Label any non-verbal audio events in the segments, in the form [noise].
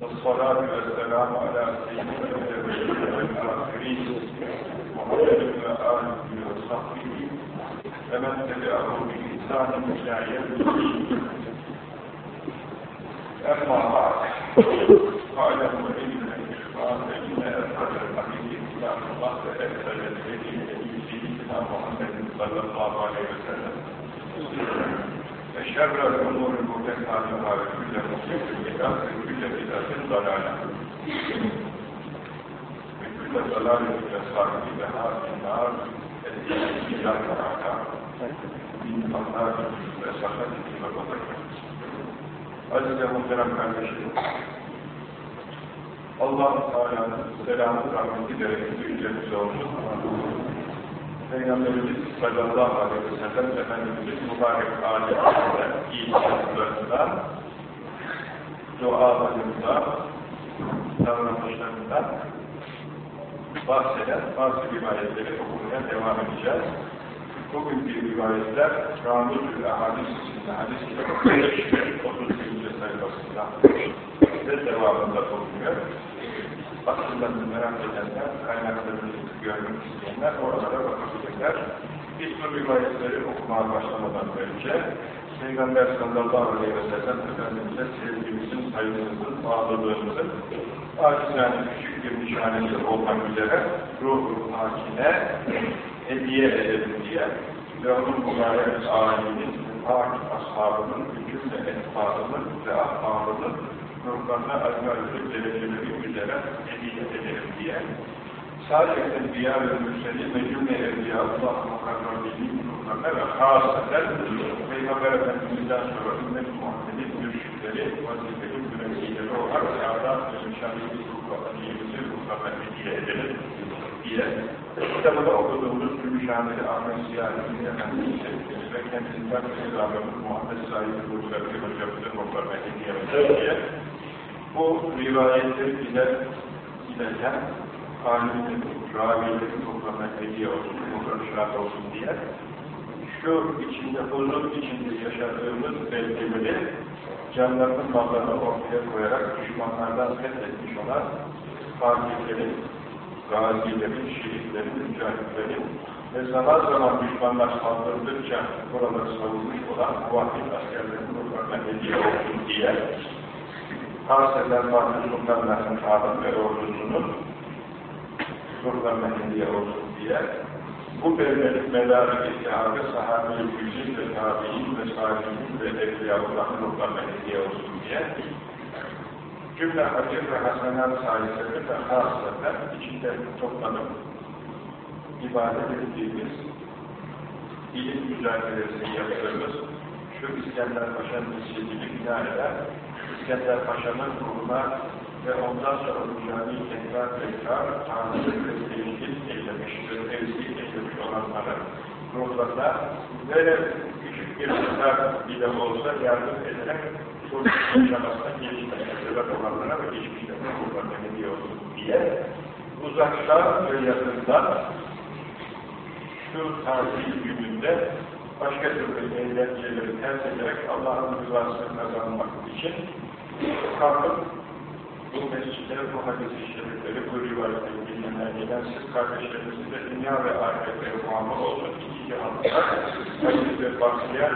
والصلاة والسلام على سيدنا الآخرين محمد وآله وصحبه ومن تبعه بإحسان إلى يوم الدين أما بعد فاعلموا إن الإخوان إن أسعد الحديث إسلام الله وأكثر الهدي هدي سيدنا محمد صلى الله عليه وسلم. وشر الأمور محدثاتها وكل محدثة بدعة وكل بدعة ضلالة وكل ضلالة صاحبها في النار التي لا تراها من الله وسخطه وغضبه Aziz ve muhterem kardeşlerim, allah Teala'nın selamı, rahmeti, bereketi üzerimize olsun. Peygamberimiz sallallahu aleyhi ve sellem Efendimiz'in mübarek aletlerinde, iyiliklerinde, dualarında, davranışlarında bahseden bazı rivayetleri okumaya devam edeceğiz. Bugünkü rivayetler Ramuzül Ahadis isimli hadis kitabı 38. sayfasında ve devamında bulunuyor. Aslında merak edenler, kaynaklarını görmek isteyenler oralara bakabilirler. Biz bu rivayetleri okumaya başlamadan önce Peygamber sallallahu aleyhi ve sellem Efendimiz'e sevgimizin, saygımızın, bağlılığımızın acizane küçük bir nişanesi olmak üzere ruh-u hakine hediye edelim diye ve onun mübarek âlinin, pak ashabının, bütün de etbağının ve ahbabının ruhlarına acı-acı dereceleri üzere hediye edelim diye sadece Enbiya ve Mürselin ve cümle Evliyaullah mukarrabinin ruhlarına ve hasaten Peygamber Efendimiz'den sonra ümmet Muhammed'in mürşitleri, vazifeli mürekkileri olarak Sa'dat ve Müşahidi ruhlarına ruhlarına hediye edelim. Diye. Kitabını okuduğumuz Gümüşhaneli Ahmet Siyahidin Efendimiz'in ve kendisinden Peygamberimiz Muhammed Said Ruhsarı Hocamızın ruhlarına hediye edelim diye. Bu rivayetleri bize ilerken alimlerin, ravilerin ruhlarına hediye olsun, şahat olsun diye. Şu içinde, huzur içinde yaşadığımız belgeleri canlarının mallarını ortaya koyarak düşmanlardan fethetmiş olan fatihlerin, gazilerin, şehitlerin, mücahitlerin ve zaman zaman düşmanlar saldırdıkça buraları savunmuş olan muvahhid askerlerin ruhlarına hediye olsun diye. Haseden Fatih Sultan Mehmet Hanım ve ordusunun ruhlarına hediye olsun diye. Bu belirlerin medarı ittihabı sahabe-i ve tabi'in ve salihin ve evliyaullahın ruhlarına hediye olsun diye. Cümle hacir ve hasenat sayesinde ve hasreten içinde toplanıp ibadet ettiğimiz ilim mücadelesini yaptığımız şu İskender Paşa'nın isyanını bina eden İskender Paşa'nın ruhuna ve ondan sonra camiyi tekrar tekrar tanrı ve teşkil eylemiş ve tevzi eylemiş olanlara ruhlarına böyle küçük bir miktar bile olsa yardım ederek bu yaşamasına gelişmesine sebep olanlara ve geçmişlerine ruhlarına olsun diye uzakta ve yakında şu tatil gününde başka türlü eğlenceleri terk ederek Allah'ın rızasını kazanmak için kalkıp bu mescidlere, bu hadis-i şerifleri, bu rivayetleri dinlemeye gelen siz kardeşlerimizin de dünya ve ahirette muamma olsun, iki cihanlılar, hadis ve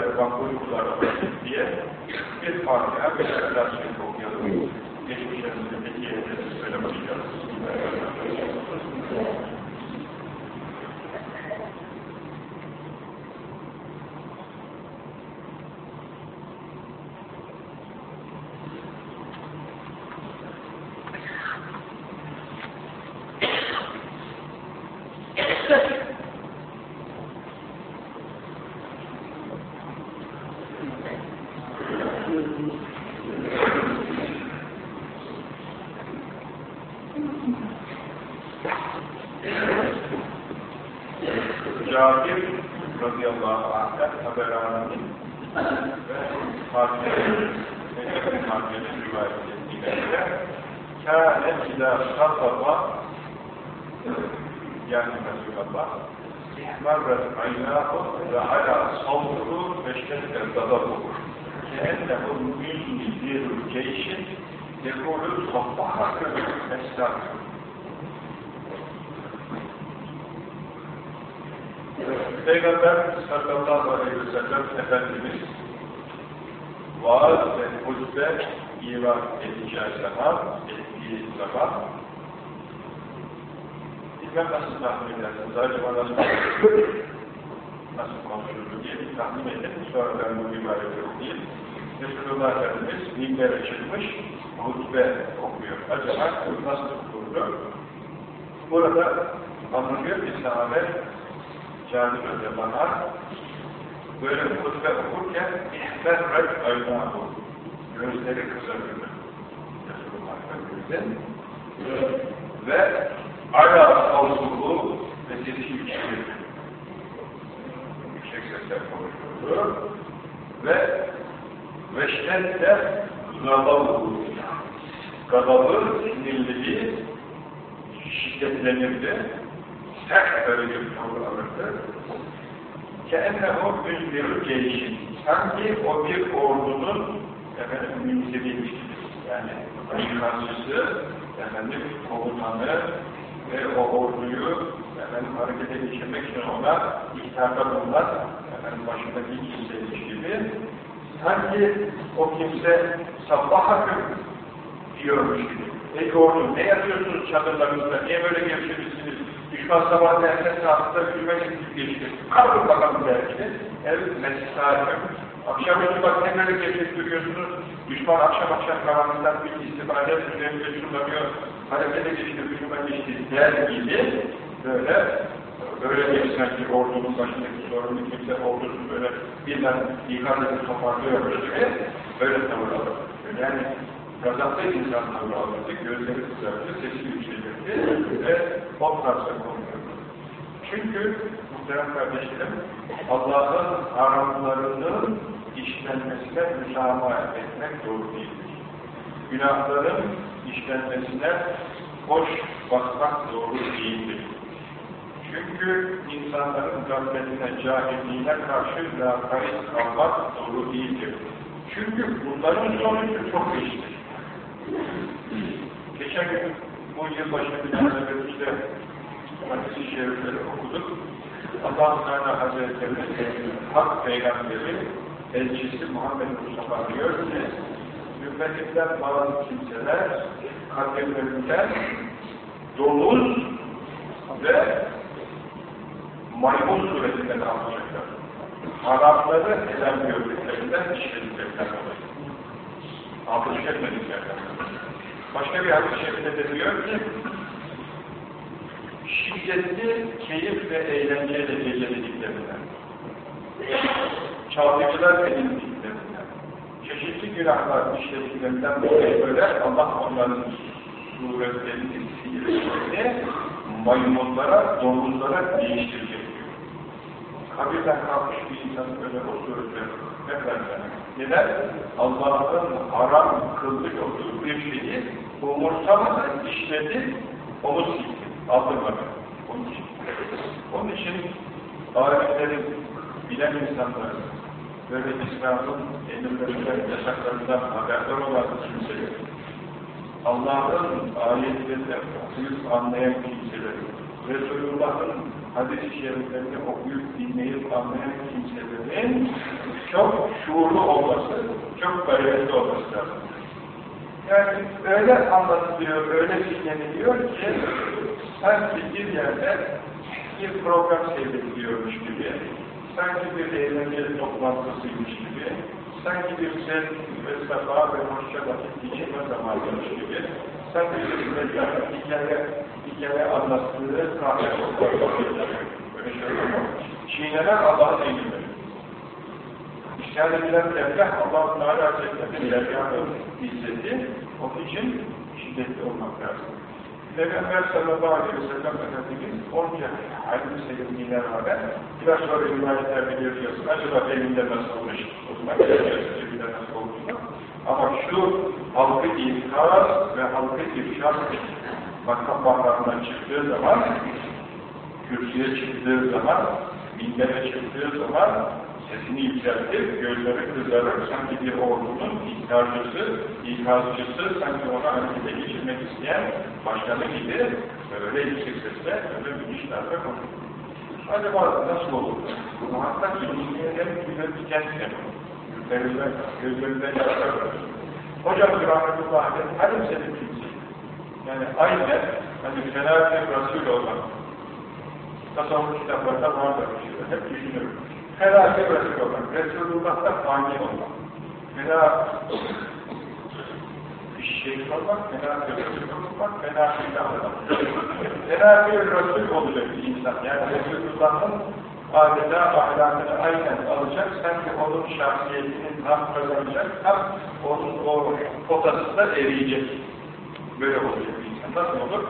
ve makbul kullar diye bir Fatiha ve Şerif okuyalım. Geçmişlerimizde hediye ederiz, böyle başlayalım. Cabir radıyallahu anh'ten Haberani'nin ve Fatih'in ve Fatih'in rivayet ettiğinde kâne idâ sataba Resulullah ihmarret aynâhu ve alâ savruhu ve şedde gadabuhu keennehum min zirul ceyşin Yekûlü sabbahakı esnaf. Peygamber sallallahu aleyhi ve sellem Efendimiz vaaz ve hutbe iman edeceği zaman, ettiği zaman bilmem nasıl tahmin edersiniz, acaba nasıl nasıl konuşulur diye bir tahmin edin, sonra ben bu ibaret okuyayım. Resulullah Efendimiz minbere çıkmış, hutbe okuyor. Acaba nasıl okurdu? Burada anlıyor ki sahabe Câli Hoca bana böyle hutbe okurken ihmerret aynahu gözleri kızarıyor. Resulullah Efendimiz'in ve ala avzuhu ve sesi yükselir. Yüksek sesler konuşuyor. Ve veştette gadabuhu gadabı, sinirliliği şiddetlenirdi. Sert böyle bir tavır alırdı. Keennehu müzdiru gelişin. Sanki o bir ordunun efendim mümkünlemiş yani başkanlısı, efendim komutanı ve o orduyu efendim harekete geçirmek için ona ihtarda bulunan efendim başındaki kimseymiş gibi sanki o kimse sabah hakkı diyormuş gibi. Ey ordu ne yapıyorsunuz çadırlarınızda, niye böyle gevşemişsiniz? Düşman sabah derken saatte gidip geçti. Kalkın bakalım belki. Evet, mesaikim. Akşam önce bak ne böyle gevşek duruyorsunuz. Düşman akşam akşam karanlıktan bir istifade üzerinde şunlanıyor. Harekete geçti, hücuma geçti der gibi böyle böyle bir sanki ordunun başındaki sorumlu kimse ordusu böyle birden ikaz edip toparlıyormuş gibi böyle tavır alır. Yani gazaplı insan tavır alırdı, gözleri kızardı, sesi yükselirdi ve o tarzda konuşurdu. Çünkü muhterem kardeşlerim, Allah'ın haramlarının işlenmesine müsamaha etmek doğru değildir. Günahların işlenmesine hoş bakmak doğru değildir. Çünkü insanların gafletine, cahilliğine karşı lakayt kalmak doğru değildir. Çünkü bunların sonucu çok eşittir. Geçen gün bu yılbaşı planlarımızda hadis-i şerifleri okuduk. Allah-u Teala Hazretleri Hak Peygamberi elçisi Muhammed Mustafa diyor ki ümmetimden bazı kimseler kalplerinden domuz ve maymun suretinden alacaklar. Haramları helal gördüklerinden işlediklerden dolayı. Altını etmediklerden Başka bir hadis-i de diyor ki şiddetli keyif ve eğlenceyle geceliklerinden çalgıcılar edindiklerinden çeşitli günahlar işlediklerinden dolayı böyle Allah onların suretlerini, sihirlerini maymunlara, domuzlara değiştirecek. Kabirden kalkmış bir insanın öyle o suretleri kadar Neden? Allah'ın haram kılmış olduğu bir şeyi umursamadan işledi, onu sildi, aldırmadı. Onun için. Onun için alimlerin, bilen insanların, böyle İslam'ın emirlerinden, yasaklarından haberdar olan kimseler, Allah'ın ayetlerini okuyup anlayan kimseler, Resulullah'ın hadis-i şeriflerini okuyup dinleyip anlayan kimselerin çok şuurlu olması, çok gayretli olması lazım. Yani öyle anlatılıyor, öyle dinleniliyor ki sanki bir yerde bir program seyrediliyormuş gibi, sanki bir eğlenceli toplantısıymış gibi, sanki bir zevk ve safa ve hoşça vakit geçirme zamanıymış gibi, sanki bir medya, hikaye, hikaye anlattığı kahve yok. Çiğnenen Allah'ın eğilimleri. İşgal edilen tefrah Allah-u Teala Hazretleri'nin izzeti, onun için şiddetli olmak lazım. Peygamber sallallahu aleyhi ve sellem Efendimiz onca hadis seyyidine rağmen biraz sonra rivayetler biliyoruz. Acaba elinde nasıl olmuş? Göreceğiz elinde nasıl olduğunu. Ama şu halkı ikaz ve halkı ifşar makam makamından çıktığı zaman kürsüye çıktığı zaman minbere çıktığı zaman Sesini yükseltir, gözleri kızarır, sanki bir ordunun ikharcısı, ikazcısı, sanki onu harekete geçirmek isteyen başkanı gibi böyle yüksek sesle, öyle bir işlerle konuşur. Acaba nasıl olur? Muhakkak ilgileyen bir kendine gözlerinden, gözlerinden yaşlar Hocam rahmetullah aleyh, hadi senin kimsin? Yani aynen, hani Cenab-ı Resul olmak, tasavvuf kitaplarında vardır, hep düşünürüm. Herhalde Resul olmak, Resulullah'ta fani olmak. Fena şey olmak, bir Resul olmak, bir olmak. Bir Resul olacak bir insan. Yani Resulullah'ın adeta ahlakını aynen alacak, sanki onun şahsiyetinin tam kazanacak, tam onun o potasında eriyecek. Böyle olacak bir insan. Nasıl olur?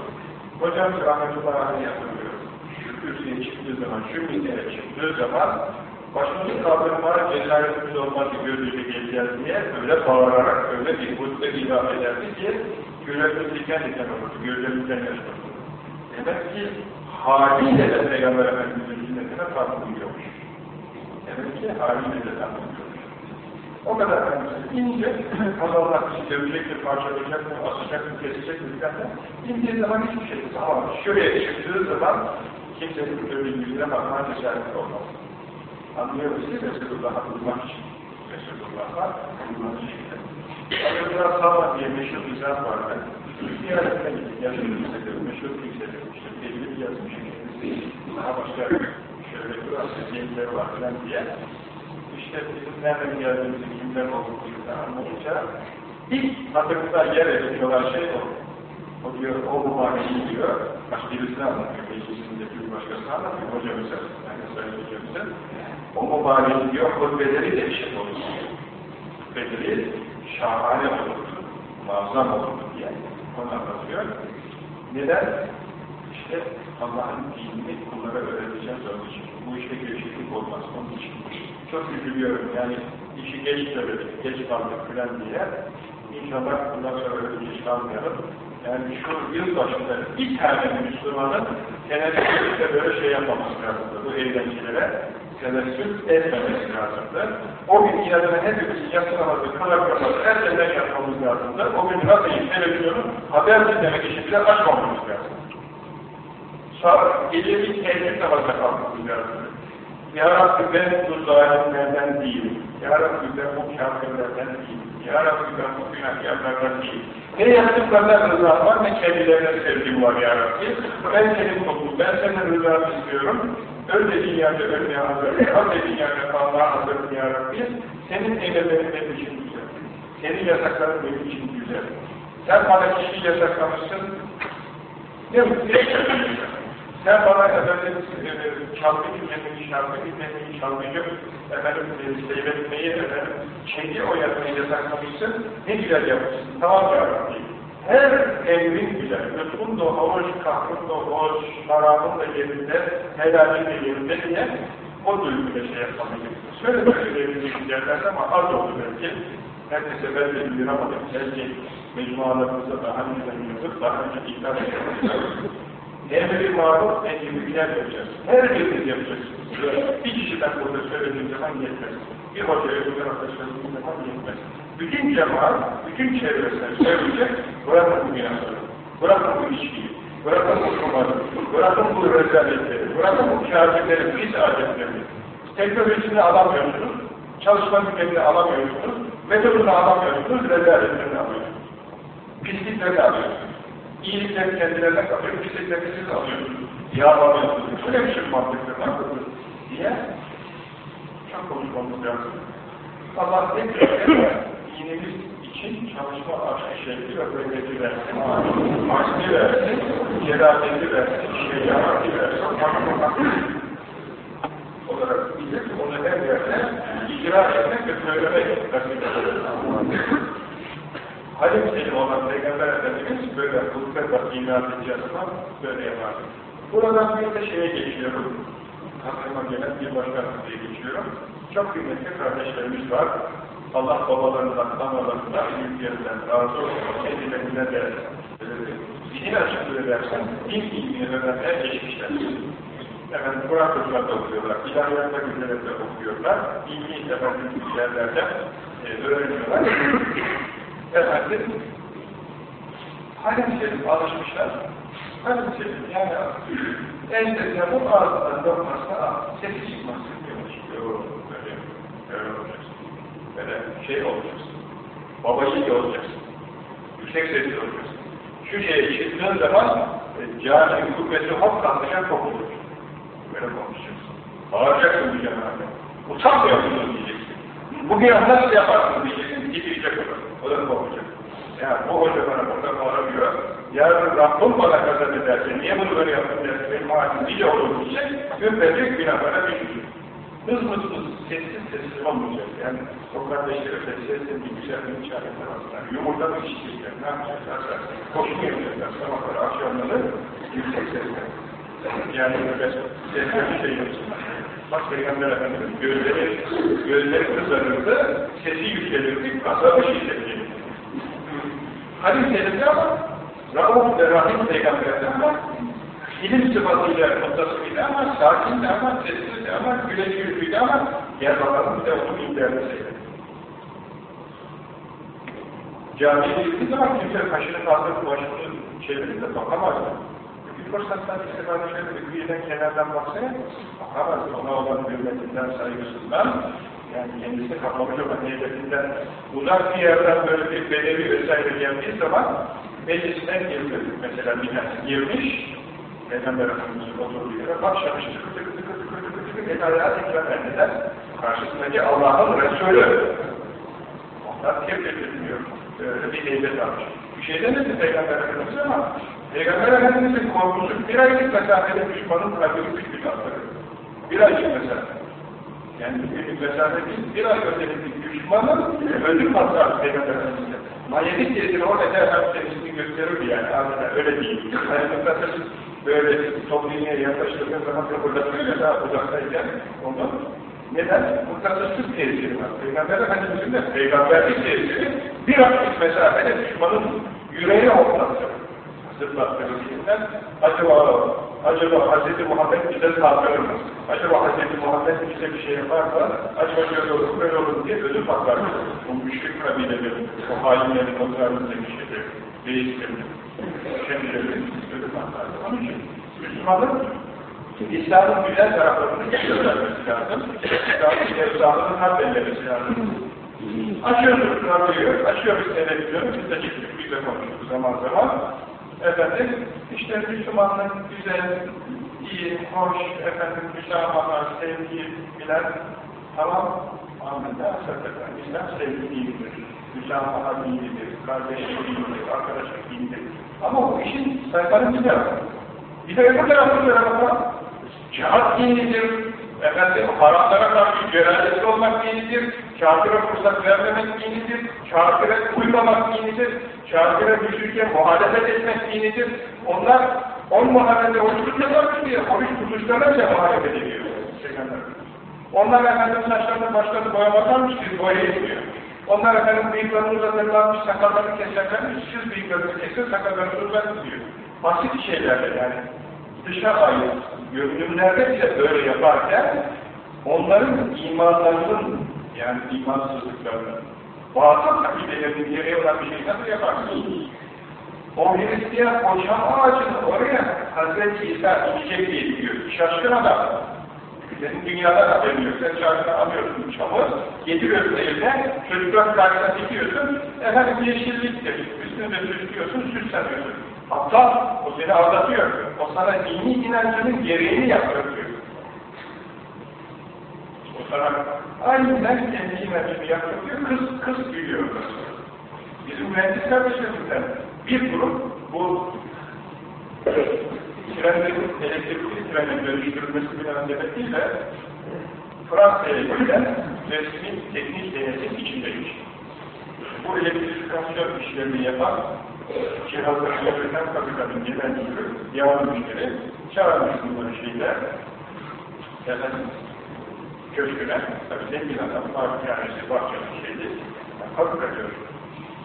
Hocam rahmetullahi aleyh yapılıyor. Şu kürsüye çıktığı zaman, şu mintere çıktığı zaman başımızı kaldırmaya cesaretimiz olmaz ki gözüyle geleceğiz diye öyle bağırarak, öyle bir hutbe ilan ederdi ki yürekli diken diken olurdu, gözlerimizden yaşardı. Demek ki haliyle de Peygamber Efendimiz'in sünnetine farklıymış. Demek ki haliyle de farklıymış. O kadar önemli. İnce, Allah bizi dövecektir, parçalayacak mı, asacak mı, kesecek mi filan İndiği zaman hiçbir şey yok. Ama şuraya çıktığı zaman kimsenin öyle yüzüne bakma cesareti olmaz. Anlıyoruz ki Resulullah'a bulmak için. Resulullah'a bulmak için. Resulullah Sağlam diye meşhur bir zat vardı. Ziyaretine gittik, yaşlı kimsedir, meşhur kimsedir. İşte belli yazmış. Daha başka şöyle bir asıl var falan diye. İşte bizim nereden geldiğimizi, kimden olduğumuzu anlayınca ilk hatırında yer edilmiş olan şey o. O diyor, o mübareği diyor, başka birisini anlatıyor, meclisinde bir başkasını anlatıyor, hocamıza, yani sayın hocamıza. O mübareği diyor, hutbeleri de eşit olur. Hutbeleri şahane olur, muazzam olur diye onu anlatıyor. Neden? İşte Allah'ın dinini kullara öğreteceğiz onun için. Bu işte gevşeklik olmaz onun için. Çok üzülüyorum yani işi geç söyledik, geç kaldık filan diye. İnşallah bundan sonra öyle geç kalmayalım. Yani şu yıl başında bir tane Müslümanın teneffüste böyle şey yapmaması lazımdı. Bu eğlencelere teneffüs etmemesi lazımdı. O gün inadına hepimizin yatsı namazı, kılak namazı, erkenden yapmamız lazımdı. O gün nasıl televizyonu haber dinlemek için bile açmamamız lazım. Saat gece bir tehdit namazına kalkmamız lazım. Ya Rabbi ben bu zalimlerden değilim. Ya Rabbi ben bu kafirlerden değilim. Ya Rabbi ben bu günahkarlardan değilim. Ne yaptıklarına rızam var, ne kendilerine sevgim var Ya Rabbi. Ben senin toplum, ben senin rızanı istiyorum. Öyle dünyada ölmeye hazırım, öyle dünyada kalmaya hazırım Ya Rabbi. Senin emirlerin benim için güzel. Senin yasakların benim için güzel. Sen bana kişiyi yasaklamışsın. Ne mutlu sen bana efendim e, çalgı dinlemeyi, şarkı dinlemeyi, çalgıcı efendim e, seyretmeyi, efendim şeyi oynatmayı yasaklamışsın, ne güzel yapmışsın, tamam ya Rabbi. Her emrin güzel, lütfun da hoş, kahrın da hoş, haramın da yerinde, helalin de yerinde diye o duyguyla şey yapmalıyım. Şöyle böyle evlilik derler ama az oldu belki. Herkese ben de indiramadım. Belki mecmualarımızda daha önce yazıp, daha önce ikna edilmişler. Emri maruf, emri güzel yapacağız. Her birimiz yapacağız. Bir kişiden burada söylediğim zaman yetmez. Bir hocaya bir tarafta söylediğim zaman yetmez. Bütün cemaat, bütün çevresine söyleyecek, bırakın bu günahları, bırakın bu içkiyi, bırakın bu kumarı, bırakın bu rezaletleri, bırakın bu kârcıkleri, pis adetleri. Teknolojisini alamıyorsunuz, çalışma güvenini alamıyorsunuz, metodunu alamıyorsunuz, rezaletlerini alıyorsunuz. Pisliklerini alıyorsunuz. İyilikleri kendilerine kalıyor, pislikleri siz alıyorsunuz. Şöyle bir şey mantıklı, mantıklı diye çok konuşmamız lazım. Allah ne diyor? Dinimiz için çalışma şekli ve bekleti versin. Aşkı versin, celaleti versin, şeriatı versin, olarak bilir, onu her yerde icra etmek ve söylemek nasip eder. Halim Selim olan Peygamber Efendimiz böyle ilan edeceğiz ama böyle yapar. Buradan bir de şeye geçiyorum. Aklıma gelen bir başka diye geçiyorum. Çok kıymetli kardeşlerimiz var. Allah babalarından, analarından, büyüklerinden razı olsun. Kendilerine de zihin açıklığı versen, din ilmini verenler geçmişler. Efendim Kur'an kurslarında okuyorlar, ilahiyatla güzellikle okuyorlar, ilmi efendim yerlerde e, öğreniyorlar. efendim, Halem selim alışmışlar. Halem selim yani ensesine bu ağzından lokmasına al, sesi çıkmasın diyormuş. Böyle, böyle olacaksın. Böyle şey olacaksın. Baba yiğit olacaksın. Yüksek sesli olacaksın. Şu şeye çıktığın zaman e, caminin kubbesi hop kalkacak kopulur. Böyle konuşacaksın. Bağıracaksın bu cemaate. Utanmıyor musun diyeceksin. Bugün nasıl yaparsın diyeceksin. Gidecek olur. O da kopacak. Ya bu hoca bana burada bağırıyor. Yarın Rabbim bana kazan ederse niye bunu böyle yaptın derse benim hakim nice olur diyecek. Ümmedik günahlara düşecek. Hız hız hız, sessiz sessiz olmayacak. Yani o kardeşlere sessiz bir güzel bir çareler alsınlar. Yumurta mı içecekler, ne yapacaklarsa, koşu yapacaklar, sabahları, akşamları yüksek sesle. Yani böyle sesle bir şey yapsınlar. Bak Peygamber Efendimiz gözleri, gözleri kızarırdı, sesi yükselirdi, kasabı şiddetliydi. Hadis elinde ama Rauf ve Rahim Peygamber Efendimiz ilim sıfatıyla muttasıydı ama sakindi ama sessizdi ama güleç yüzlüydü ama gel bakalım bir de onu indirdi seyredin. Camiye gittiği zaman kimse kaşını kaldırıp başını çevirip de bakamazdı. Bir fırsattan istifade bir birden kenardan baksana, bakamazdı. Ona olan hürmetinden, saygısından, yani kendisi kapamış olan heybetinden uzak bir yerden böyle bir bedevi vesaire geldiği zaman meclisten girdi. Mesela bir girmiş, Peygamber Efendimiz'in oturduğu yere başlamış tıkı tıkı tıkı tıkı tıkı tıkı etalat ekran verdiler. Karşısındaki Allah'ın Resulü. Onlar tebrik edilmiyor. Böyle bir heybet almış. Bir şey demedi Peygamber Efendimiz ama Peygamber Efendimiz'in korkusu bir aylık mesafede düşmanın kalbini küçük atları. Bir aylık mesafe. Yani bir mesafe değil, bir ay ötedeki düşmanın ödül patlar Peygamber Efendimiz'e. Manyetik tesiri o eder hem kendisini gösterir yani adeta öyle değil. Hayatında böyle topluluğuna yaklaştırdığın zaman kıpırdatıyor ya daha uzaktayken onu neden? Muttasızlık tesiri var. Peygamber Efendimiz'in de peygamberlik tesiri bir aktif mesafede düşmanın yüreğine hoplattı. Zıplattırırken acaba acaba Hz. Muhammed bize saldırır mı? Acaba Hz. Muhammed bize bir şey yaparsa acaba şöyle olur böyle olur diye ödül patlar. Bu müşrik kabilelerin, o hainlerin, o zararın demişleri, değiştirdi. Kendileri. Onun için Müslümanın İslam'ın güzel taraflarını göstermesi lazım. İslam'ın efsanını lazım. Açıyoruz radyoyu, açıyoruz televizyonu, biz de çıktık, biz de konuştuk zaman zaman. Efendim, işte Müslümanlık güzel, iyi, hoş, efendim, müsamaha, sevgi bilen, tamam, amenna, sakata, İslam sevgi iyidir, müsamaha iyidir, kardeşlik iyidir, arkadaşlık iyidir. Ama bu işin sayfaları bir tarafı. Bir de öbür tarafı bakalım. Cihat dinidir, efendim, haramlara karşı celalesi olmak dinidir, kafire fırsat vermemek dinidir, kafire uymamak dinidir, kafire düşürken muhalefet etmek dinidir. Onlar on muhalefete oruç tutuyorlarmış diye, oruç tutuşlarınca muhalefet ediyor. Onlar efendim saçlarını başlarını boyamazlarmış ki boyayamıyor. Onlar efendim bıyıklarını uzatırlarmış, sakallarını keserlermiş, siz bıyıklarını kesin, sakallarını uzatın diyor. Basit şeylerle yani dışa ait görünümlerde bile böyle yaparken onların imanlarının yani imansızlıklarının batıl akidelerinin gereği olan bir şey nasıl yaparsın? O Hristiyan o çam ağacını oraya Hazreti İsa içecek diye diyor. Şaşkın adam. Senin dünyada. Sen çarşına alıyorsun çamı, getiriyorsun eline, çocuklar karşısına dikiyorsun, efendim yeşilliktir. Üstünde sürtüyorsun, süs sanıyorsun. Aptal, o seni aldatıyor. O sana dini inancının gereğini yaptırıyor. O sana aynen kendi inancını yaptırıyor, kız, kız gülüyor. Bizim mühendis kardeşlerimizden bir grup bu trenlerin, elektrikli trenin dönüştürülmesi bir öncelik değil de Fransa'ya giden resmi teknik denetim içindeymiş. Bu elektrifikasyon işlerini yapan cihazları üreten fabrikanın genel müdürü, yağlı müşteri, çağırmış bunları şeyler, efendim, köşküne, tabi zengin adam, fabrikanesi, bahçeli şeydi, fabrika köşkü.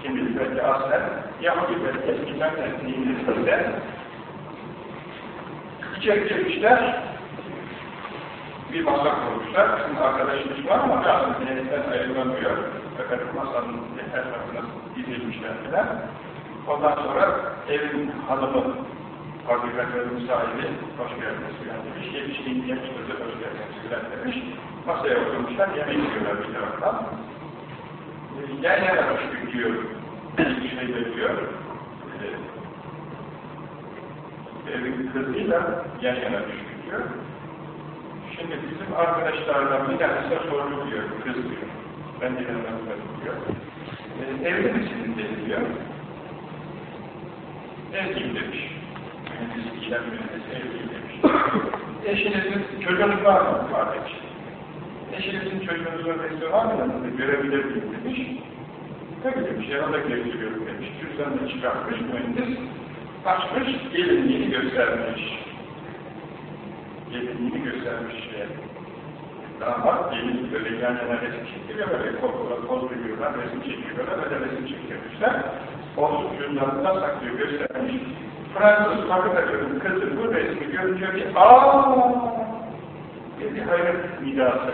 Şimdi belki aslen, Yahudi belki eskiden de dinlisinde içeri girmişler, bir masa kurmuşlar. Bizim arkadaşımız var ama lazım cennetten ayrılamıyor. Fakat masanın her tarafına dizilmişler falan. Ondan sonra evin hanımı, fabrikatörün sahibi, hoş geldiniz filan demiş. Yetişkin genç kızı hoş geldiniz filan demiş. Masaya oturmuşlar, yemek yiyorlar bir taraftan. Yan yana düştük diyor, bir şey diyor. Ee, evin kızıyla yan yana düştük diyor. Şimdi bizim arkadaşlardan bir tanesi sordu diyor, kız diyor. Ben de yanına diyor. Ee, evli misin dedi diyor. Evliyim demiş. Mühendis ilan mühendisi evliyim demiş. Eşinizin çocuğunuz var mı? Var demiş. Eşinizin çocuğunuzun resmi var mı? Görebilir miyim demiş. Tabii demiş, yanında gösteriyorum demiş. Cüzdanını çıkartmış mühendis. Açmış, gelinliğini göstermiş. Gelinliğini göstermiş şeye. Damat gelinlik böyle yan yana resim çekiyor, böyle kol kola poz veriyorlar, resim çekiyorlar, böyle resim çekiyormuşlar. Olsun cüzdanında saklıyor, göstermiş. Fransız fabrikatörün kızı bu resmi görünce bir aaa bir hayret nidası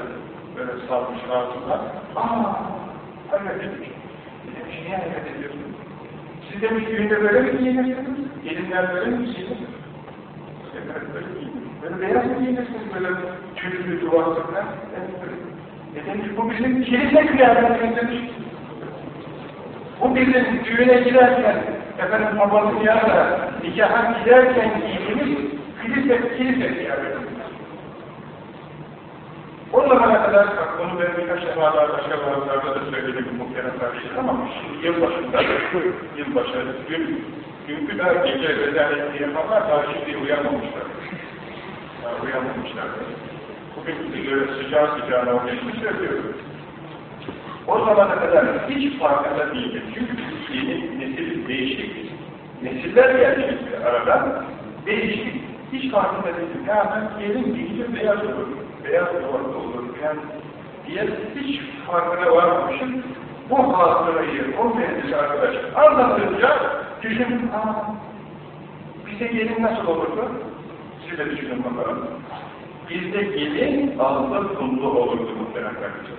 böyle salmış ağzına. Aaa hayret etmiş. Demiş, niye hayret ediyorsun? Siz demiş düğünde böyle mi giyinirsiniz? Gelinler böyle mi giyinir? Evet, böyle beyaz mı giyinirsiniz böyle tüylü duvarlıklar? E demiş, bu bizim kilise kıyafetimiz demiş. Bu bizim düğüne giderken, efendim babasının yanına nikaha giderken giydiğimiz kilise, kilise kıyafetimiz. O zamana kadar, bak bunu ben birkaç defalar başka bazılarda da söyledim muhterem kardeşler ama şimdi yılbaşında, [laughs] yılbaşı, dün, dünkü daha gece rezaletini yapanlar daha şimdi uyanmamışlar. Daha uyanmamışlar. Bugün böyle sıcağı sıcağına geçmiş söylüyorum. O zamana kadar hiç farkında değildi. Çünkü yeni nesil değişik. Nesiller geldi aradan. Değişik. Hiç farkında değildi. Ya ben gelin giyince beyaz olur. Beyaz duvarda olur. Yani diye hiç farkına varmamışım. Bu hatırayı, o mühendis arkadaş anlatınca düşün, bize gelin nasıl olurdu? Siz de düşünün bakalım. Bizde gelin aldı kumlu olurdu muhtemelen kardeşler.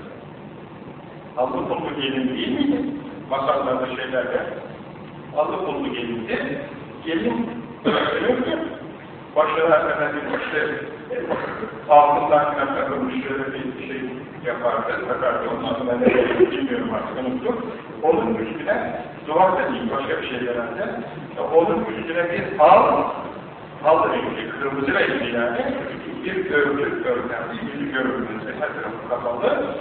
Aldı kumlu gelin değil miydi? Masallarda şeylerde. Aldı kumlu gelindi. Gelin öğreniyordu. Başına efendim işte altından takılmış şöyle bir şey yapardı, takardı. Ondan sonra ne bilmiyorum artık unuttum. Onun üstüne, duvar da başka bir şey herhalde. Onun üstüne bir al, al rengi, kırmızı renkli yani, bir örgü örnerdi, yüzü görünmesi, her tarafı kapalı.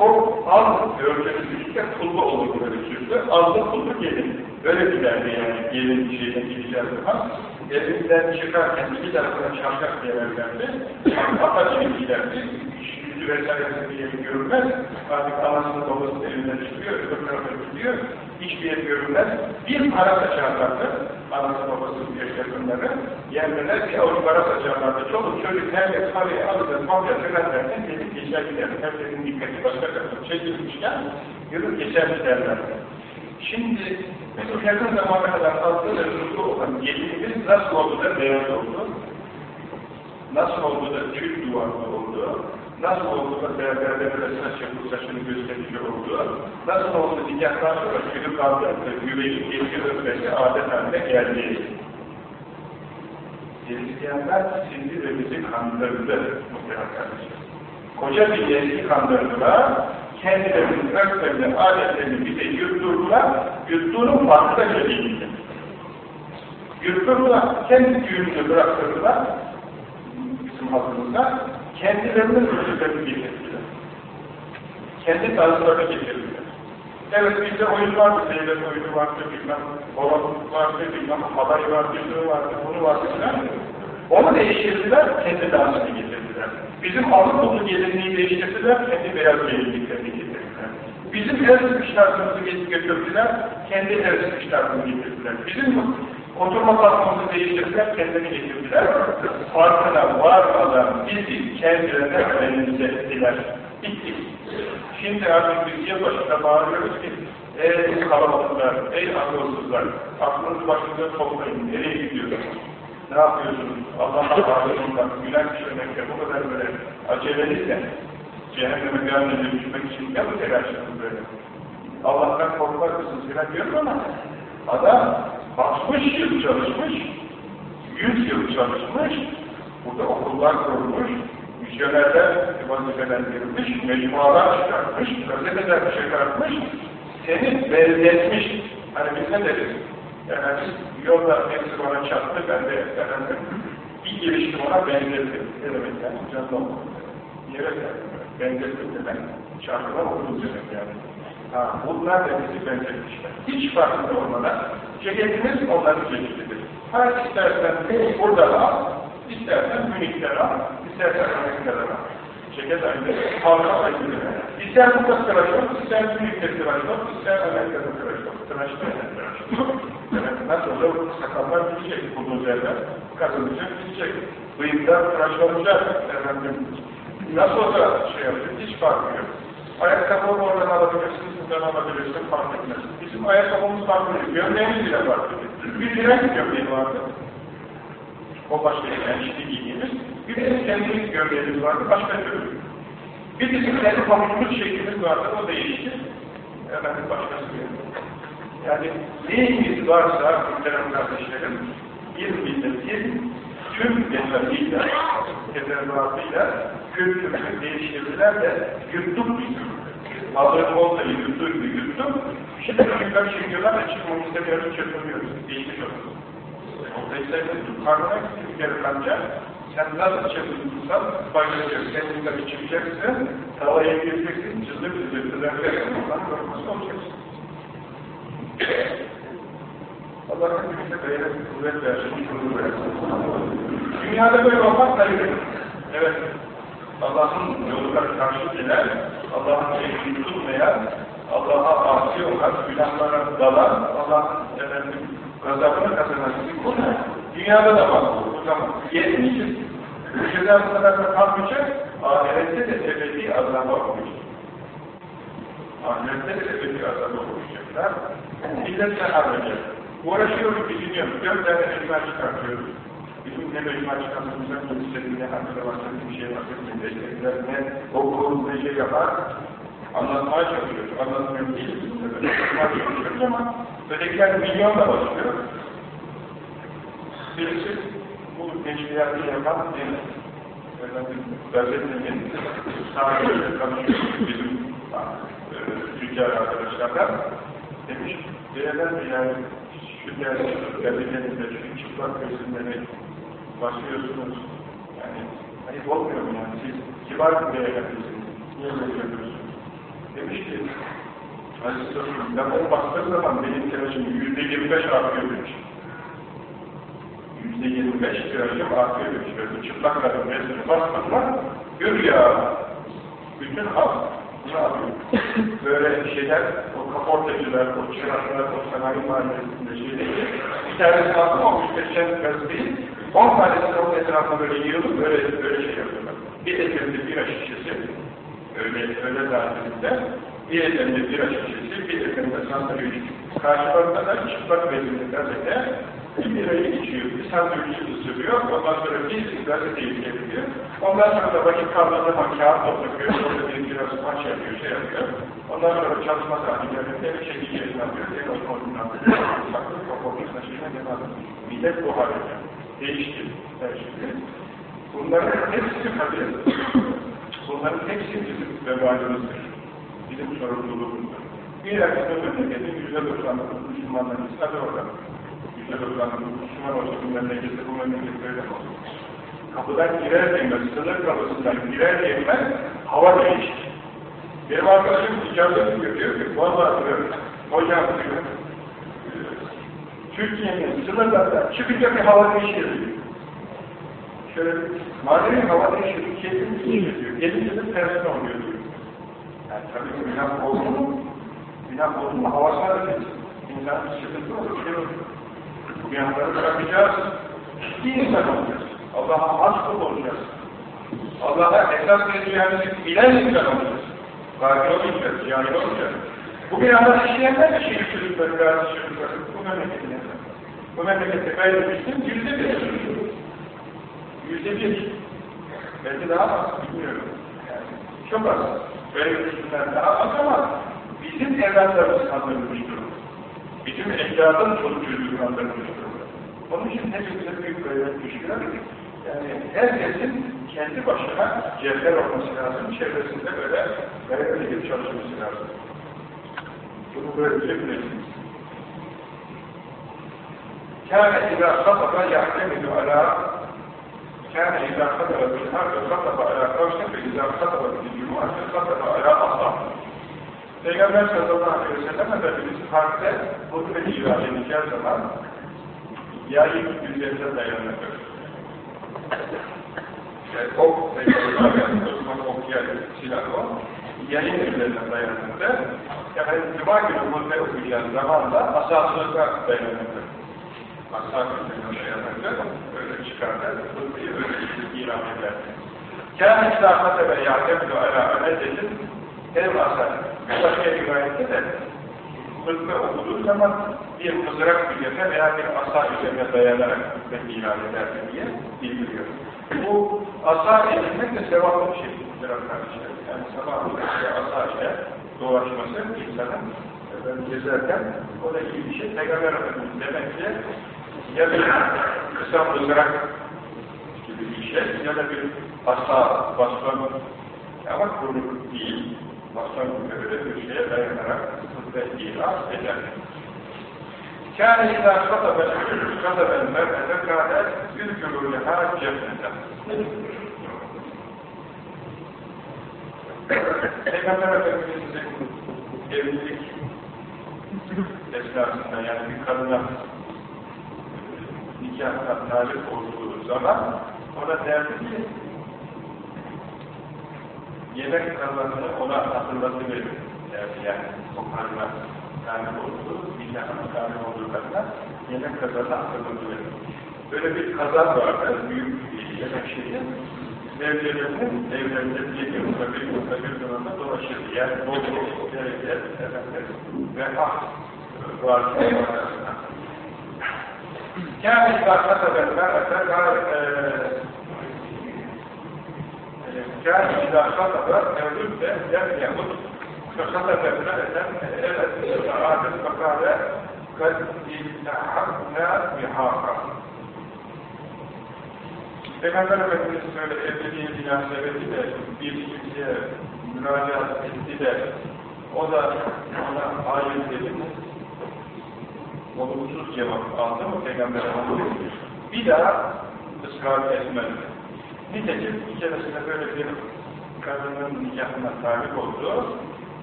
O al örgünün üstüne pullu olur böyle süslü, aldı pullu gelin. Öyle giderdi yani gelin şeyine gideceğiz zaman. Evinden çıkarken iki tarafına şapkak verirlerdi. Apaçık giderdi. Yüzü vesairesi yeri görünmez. Artık anasının babasının evinden çıkıyor, öbür tarafa gidiyor. Hiçbir yer görünmez. Bir para saçarlardı. Anası babasının yaşlarınları. Yerlerine bir avuç para saçarlardı. Çoluk çocuk herkes parayı alır, mal yatırlar derken gelip geçer gider. Herkesin dikkati başka tarafa çekilmişken yürür geçer giderlerdi. Şimdi bizim yakın zamana kadar fazla ve olan gelinimiz nasıl oldu da beyaz oldu? Nasıl oldu da tül duvarlı oldu? Nasıl oldu da berberlere saç yapıp saçını gösterici oldu? Nasıl oldu nikahtan sonra tülü kaldırdı, yüreği geçi öpmesi adet haline geldi? Hristiyanlar sizi ve bizi kandırdı muhtemelen kardeşim. Koca bir nesli kandırdılar, kendilerinin örflerini, adetlerini bize yutturdular, yuttuğunun farkında değildi. Yutturdular, kendi düğününü bıraktırdılar, bizim halkımızda, kendilerinin müziklerini getirdiler. Kendi tarzlarını getirdiler. Evet bizde oyun vardı, seyret oyunu vardı, bilmem, olan vardı, bilmem, halay vardı, şunu vardı, bunu vardı filan. Onu değiştirdiler, kendi dansını getirdiler. Bizim Avrupa'lı gelinliği değiştirdiler, kendi beyaz gelinliklerini getirdiler. Bizim Erzurum şartımızı götürdüler, kendi Erzurum şartını getirdiler. Bizim oturma kalkmamızı değiştirdiler, kendini getirdiler. Farkına varmadan bizi kendilerine önümüze ettiler. Bittik. Şimdi artık biz yılbaşında bağırıyoruz ki, ey kalabalıklar, ey akılsızlar, aklınızı başınıza toplayın, nereye gidiyorsunuz? Ne yapıyorsunuz? Allah'a bağlılığında gülen kişilerle bu kadar böyle acelelikle cehenneme gönlüne düşmek için ne bu telaşınız böyle? Allah'tan korkar mısınız filan diyor ama adam 60 yıl çalışmış, 100 yıl çalışmış, burada okullar kurulmuş, misyonerler vazifelendirilmiş, mecmualar çıkartmış, gazeteler çıkartmış, seni belirletmiş. Hani biz ne deriz? Yani yolda birisi bana çarptı, ben de efendim bir giriştim ona benzettim. Ne demek yani? Canlı olmadı. Yere. Benzettim demek. Çarpılar okudum demek yani. Ha, bunlar da bizi benzetmişler. Hiç farkında olmadan ceketiniz onların ceketidir. Ha istersen burada al, istersen Münih'ten al, istersen Amerika'dan al. Ceket aynı, halka aynı. İster burada tıraş ol, ister Münih'te tıraş ol, ister Amerika'da tıraş ol. Tıraş da tıraş ol. Evet, nasıl olur sakallar gidecek bulduğunuz yerler, kazanacak gidecek. Bıyıklar tıraşlanacak, efendim. Nasıl olsa şey yapacak, hiç farkı yok. Ayakkabımı oradan alabilirsin, buradan alabilirsin, fark etmez. Bizim ayakkabımız farklı, gömleğimiz bile farklı. Bir direnç gömleği vardı. O başka dirençli giydiğimiz. Bir de kendi gömleğimiz vardı, başka türlü. Bir de kendi pamukluk şeklimiz vardı, o değişti. Efendim başkası bir. Yani neyimiz varsa, muhterem kardeşlerim, bir milletin tüm detayıyla, teferruatıyla, kültürünü değiştirdiler de yuttuk biz. Hazır olsaydı yuttuk, yuttuk. Şimdi çocuklar çekiyorlar da çıkmak istemiyoruz, çırpınıyoruz. Değişmiş olur. Dolayısıyla karnına bir kere kanca, sen nasıl çırpınırsan başlayacak. Sen yukarı çıkacaksın, tavaya gireceksin, cızır cızır kızaracaksın, ondan korkması olacaksın. Allah hepimize böyle kuvvet versin, huzur versin. Dünyada böyle olmak hayırlı. Evet, Allah'ın yoluna karşı gelen, Allah'ın emrini tutmayan, Allah'a asi olan, günahlara dalan, Allah'ın efendim, gazabını kazanan konu. Dünyada da var bu zaman. Yetmişiz. Ülkeden bu kadar da kalmayacak, ahirette de ebedi azaba olmayacak. Ahirette de ebedi azaba olmayacaklar. Millet ne harcayacak? Uğraşıyoruz, biliniyoruz. Dört tane elma çıkartıyoruz. Bizim ne mecmua çıkartmamızdan ne istediği ne hakkında varsa bir şey varsa bir destekler, ne okulumuz ne şey yapar. Anlatmaya çalışıyoruz. Anlatmıyor değil. Anlatmaya çalışıyoruz ama ötekiler milyonla başlıyor. Birisi bu neşriyatı yapan bir gazetenin sahibiyle tanışıyoruz bizim tüccar arkadaşlarla. Demiş, beyefendi yani şu gazetenizde şu çıplak resimleri basıyorsunuz. Yani ayıp olmuyor mu yani? Siz kibar bir beyefendisiniz. Niye böyle yapıyorsunuz? Demiş ki, Aziz Dostum, ben onu bastığım zaman benim tirajım yüzde yirmi beş artıyor demiş. Yüzde yirmi beş tirajım artıyor demiş. Böyle çıplak kadın resmini bastığımda gör bütün halk? Böyle şeyler, o kaportacılar, o çıraklar, o sanayi mahallesinde şeyleri, bir tanesi aldım o müstehcen gazeteyi, on tanesi onun etrafına böyle yığılıp böyle, böyle şey yapıyorlar. Bir elimde bira şişesi, öyle, öyle dağıtımda, bir elimde bira şişesi, bir elimde sandalye. Karşılarında da çıplak bezimli gazete, bir birayı içiyor, bir sandviçi ısırıyor, ondan sonra bir gazeteyi çeviriyor, ondan sonra da vakit kaldığı zaman kağıt topluyor, orada bir biraz maç yapıyor, şey yapıyor, ondan sonra çalışma saati geldiğinde bir şey içerisine atıyor, tek otomobilini atıyor, saklı kaportasına şeyine devam ediyor. Millet bu halde değişti her şeyi. Bunların hepsi tabii, bunların hepsi bizim vebalimizdir, bizim sorumluluğumuzdur. Bir yakında memleketin yüzde doksanlık Müslümanların istadı orada. Doksanlık Müslüman olsa bu memlekette bu memlekette öyle olsun. Kapıdan girer girmez, sınır kapısından girer girmez hava değişti. Benim arkadaşım icazet görüyor ki, vallahi diyor, hocam diyor, Türkiye'nin sınırlarından çıkınca bir hava değişiyor diyor. Şöyle, manevi hava değişiyor, kendini değişiyor, de tersine oluyor diyor. Yani tabii günah oldu mu, günah oldu mu havasına da insan sıkıntı olur, şey olur. Günahları bırakacağız, ciddi insan olacağız. Allah'a has olacağız. Allah'a esas vereceğimizi bilen insan olacağız. Gafil olmayacağız, cahil olmayacağız. Bu günahları işleyenler de şehir çocukları, gazi çocukları, bu memleketin insanı. Bu memlekette gayrimüslim yüzde bir. Yüzde bir. Belki daha az, bilmiyorum. Yani çok az. Gayrimüslimler daha az ama bizim evlatlarımız kandırılmış tüm ecdadan çoluk çocuğu kandırmıştır. Onun için ne güzel büyük gayret düşüyor. Yani herkesin kendi başına cevher olması lazım, çevresinde böyle gayret edip çalışması lazım. Bunu böylece bilirsiniz. Kâne ilâ sataka yahdemidu alâ kâne ilâ sataka bilhâ ve sataka alâ kavşe ve ilâ sataka bilhâ ve sataka. Peygamber sallallahu aleyhi ve sellem Efendimiz harpte hutbeti ilan edeceği zaman yayın üzerine dayanıdır. Yani ok, Peygamber okuyan silah o, yayın üzerine dayanıdır. Yani Cuma günü hutbe okuyacağın zaman da asaslığa dayanıdır. Ashab-ı dayanıdır, öyle çıkarlar, hutbeyi öyle ilan eder. Kâme sâhate ve yâtemdu alâ amedetin ev asar. Başka rivayette de hutbe okuduğu zaman bir mızrak üzerine veya bir asa üzerine dayanarak hutbe ilan ederdi diye bildiriyor. Bu asa edilmek de sevaplı bir şey. kardeşler. Yani sabah hutbesi asa ile dolaşması insanın gezerken o da iyi bir şey. Peygamber Efendimiz demek ki ya bir kısa mızrak gibi bir şey ya da bir asa, baston ama kuruluk değil Baştan böyle bir şeye dayanarak hutbe ilan eder. Kâne idâ katabel katabel mer'ete kâne yülkülü lehâ cennete. Peygamber Efendimiz'in evlilik esnasında yani bir kadına nikahına talip olduğu zaman ona derdi ki yemek kazanını ona hatırlatıverir. Yani, yani o karnına tane olduğu, nikahına tane olduğu kadına yemek kazanını hatırlatıverir. Böyle bir kazan vardı, büyük bir yemek şeyi. Mevcelerinin evlerinde bir yılda bir yılda bir yılda dolaşır. Yani bol bol derece efendim ve hak var. Kâme idâkata kâr idâ kataba evlümde lem yamut ve kataba mâeten evet saadet fakâle kad iltahakna mihâka Peygamber Efendimiz böyle evliliğe münasebeti de bir kimseye müracaat etti de o da ona ayet dedi olumsuz cevap aldı mı Peygamber Efendimiz bir daha ısrar etmedi. Nitekim bir böyle bir kadının nikahına talip oldu.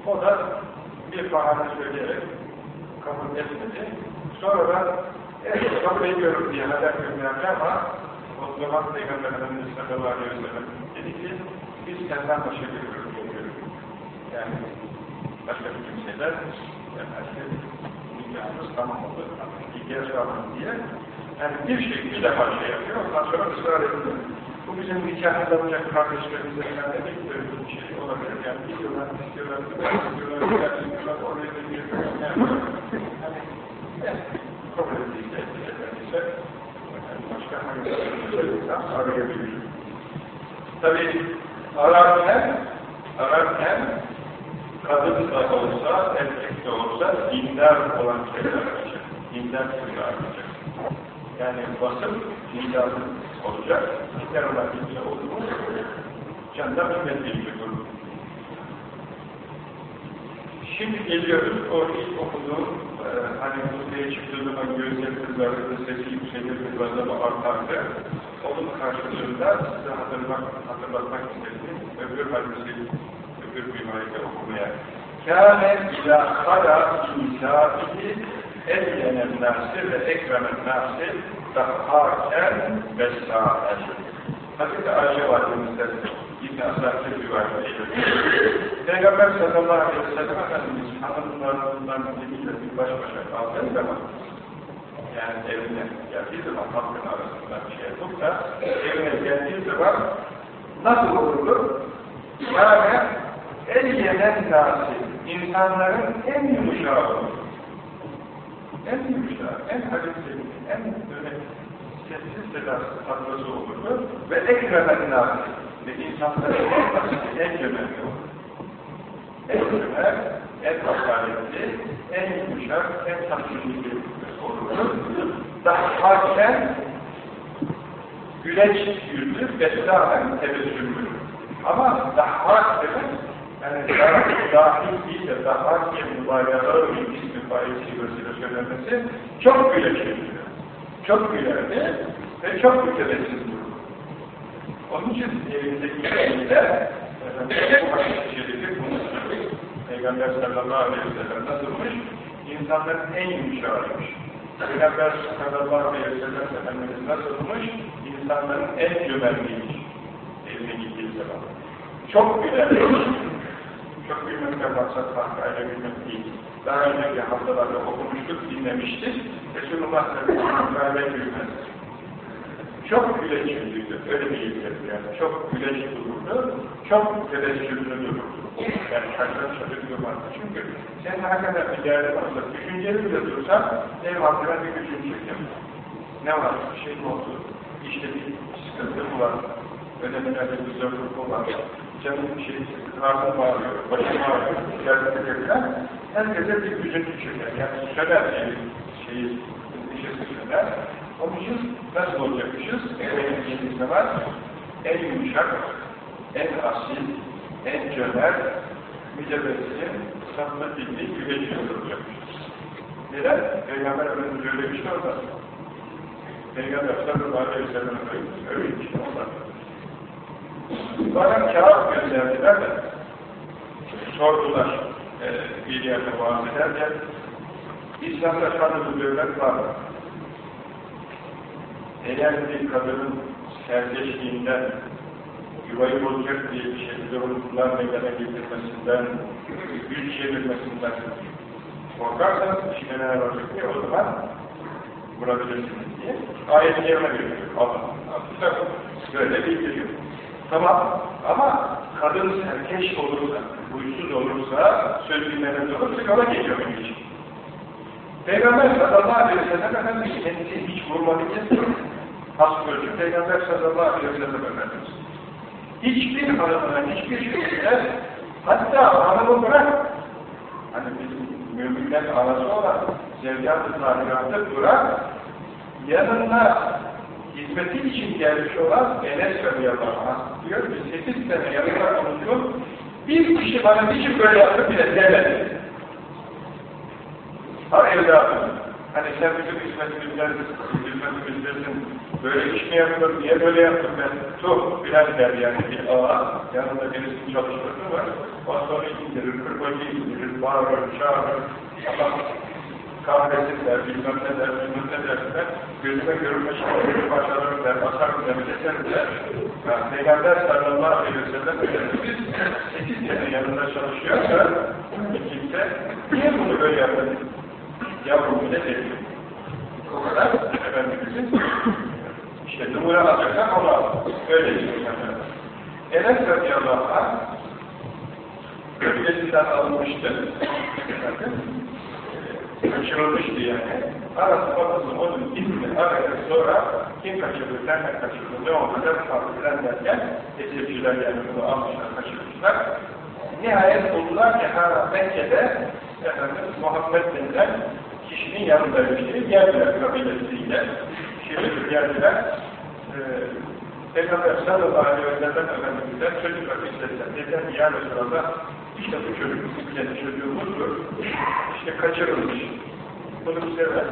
O da bir bahane söyleyerek kabul etmedi. Sonra da evet kabul ediyorum diye haber gönderdi ama o zaman Peygamber Efendimiz sallallahu aleyhi ve sellem dedi ki biz senden başka bir ürün yapıyoruz. Yani başka bir kimseler yani nikahımız tamam oldu. İhtiyaç kalmadı diye yani bir şey bir defa şey yapıyor ondan sonra ısrar ediyor. Bu bizim nikahlanacak kardeşlerimize ne böyle bir şey olabilir. Yani gidiyorlar, istiyorlar, istiyorlar, istiyorlar, istiyorlar, oraya giriyorlar. Yani, yani, başka hangi arayabilir. Tabi ararken, ararken kadın da olsa, erkek de olsa dindar olan şeyler arayacak. Dindar şeyler arayacak. Yani basıp dindarlık olacak. Dindar olan kimse olur mu? Candan bir durum. Şimdi geliyoruz, o ilk okuduğum, e, hani Rusya'ya çıktığı zaman gözleri kızardı, sesi yükselirdi, gazabı artardı. Onun karşılığında size hatırlamak, hatırlatmak istedim. Öbür hadisi, öbür rivayete okumaya. Kâne ilâ hâlâ insâfihi eyyenen nâsi ve ekremen nâsi dahhâken ve sâhen. Hazreti Ayşe Validemizden İbn-i Asakir rivayet ediyor. Peygamber sallallahu aleyhi ve sellem Efendimiz hanımlarından biriyle bir baş başa kaldığı zaman yani evine geldiği zaman halkın arasında bir şey yapıp da evine geldiği zaman nasıl olurdu? Yani en yenen nasi, insanların en yumuşağı olur. En yumuşak, en hareketli, en böyle sessiz sedasız tatlası olurdu ve ekremen nâsi ve insanların en cömertli olur. En cömert, en hakaretli, en yumuşak, en tatlıcı olurdu. Daha hakken güleç yüzlü, besâmen tebessümlü. Ama daha demek, yani daha, dahi değil de daha diye mübalağalar bir ismi faizli gözüyle söylemesi çok güleç yüzlü. Çok gülerdi ve çok mütebessim durdu. Onun için evindeki evinde bu hadis-i şerifi bunu söyledik. Peygamber sallallahu aleyhi ve sellem nasılmış? İnsanların en yumuşağıymış. Peygamber sallallahu aleyhi ve sellem Efendimiz nasılmış? İnsanların en cömertliymiş. Evine gittiği zaman. Çok gülermiş. Çok gülmekten maksat kahkayla gülmek değil. Daha önceki haftalarda okumuştuk, dinlemiştik. Resulullah kahkayla gülmez. Çok güleç yüzlüydü, öyle bir ilkedir yani. Çok güleç dururdu, çok tebessümlü dururdu. Yani şaşırıp şaşırıp durmazdı. Çünkü senin hakikaten bir değerli varsa, düşünceli bile dursan, ev altına bir gücün çekim. Ne var? Bir şey mi oldu? İşte bir sıkıntı mı var? Önemlerde bir zorluk mu var? Canım şey, karnım ağrıyor, başım ağrıyor, içerisinde falan. Herkese bir gücün çeker. Yani söyler şeyi, şeyi, neşesi söyler. Onun için nasıl olacakmışız? Evlendiğimiz zaman en yumuşak, en asil, en cömert, mütebessim, tatlı dilli, güveci olacakmışız. Neden? Peygamber Efendimiz öyle bir şey orada. Peygamber sallallahu aleyhi ve sellem öyle bir şey orada. Bana kağıt gönderdiler de sordular e, bir yerde vaaz ederken İslam'da kadını dövmek var mı? Eğer bir kadının serdeşliğinden yuvayı bozacak diye bir şekilde ruhlar meydana getirmesinden, güç çevirmesinden korkarsanız işte neler olacak diye o zaman vurabilirsiniz diye ayet yerine götürüyor. Allah Allah. Böyle bildiriyor. Tamam. Ama kadın serkeş olursa, huysuz olursa, söz dinlemez olursa yola geliyor benim için. Peygamber sallallahu aleyhi ve sellem Efendimiz kendisi hiç vurmadı ki has gözü Peygamber sallallahu aleyhi ve sellem Efendimiz. Hiçbir hanımına, hiçbir şekilde hatta hanımı bırak. Hani bizim müminlerin anası olan zevcat-ı zahiratı bırak. Yanına hizmeti için gelmiş olan Enes radıyallahu diyor ki sekiz sene yanında bulundum bir kişi bana niçin böyle yaptı bile demedi. Ha evladım, hani sen bizim hizmetimizden, hizmetimizdesin, böyle iş mi yapılır, niye böyle yaptın ben? Çok filan der yani. Bir ağa, yanında birisi çalışması var, ondan sonra indirir, kırbacı indirir, bağırır, çağırır, ama kahvesi der, bilmem ne der, bilmem ne der, gözüme görünme şekilleri parçalarım der, basarım der, keserim der. Yani Peygamber sallallahu aleyhi ve sellem Efendimiz sekiz sene yanında çalışıyorsa kimse niye bunu böyle yapın? Yavrum ne dedi? O kadar Efendimiz'in işte numara alacaksak onu al. Öyle diyor. Enes radıyallahu anh gölgesinden alınmıştı. Kaçırılmıştı yani. Arası babası onun ismini aradı sonra kim kaçırdı, sen mi kaçırdın, ne oldu, ne filan derken esirciler yani bunu almışlar, kaçırmışlar. Nihayet buldular ki ha Mekke'de efendim Muhammed denilen kişinin yanındaymış diye geldiler kabilesiyle. Şimdi geldiler. E, Peygamber sallallahu aleyhi ve sellem Efendimiz'den çocuk istediler. Neden ya Resulallah işte bu çocuk bizim çocuğumuzdur. İşte kaçırılmış. Bunu bize ver.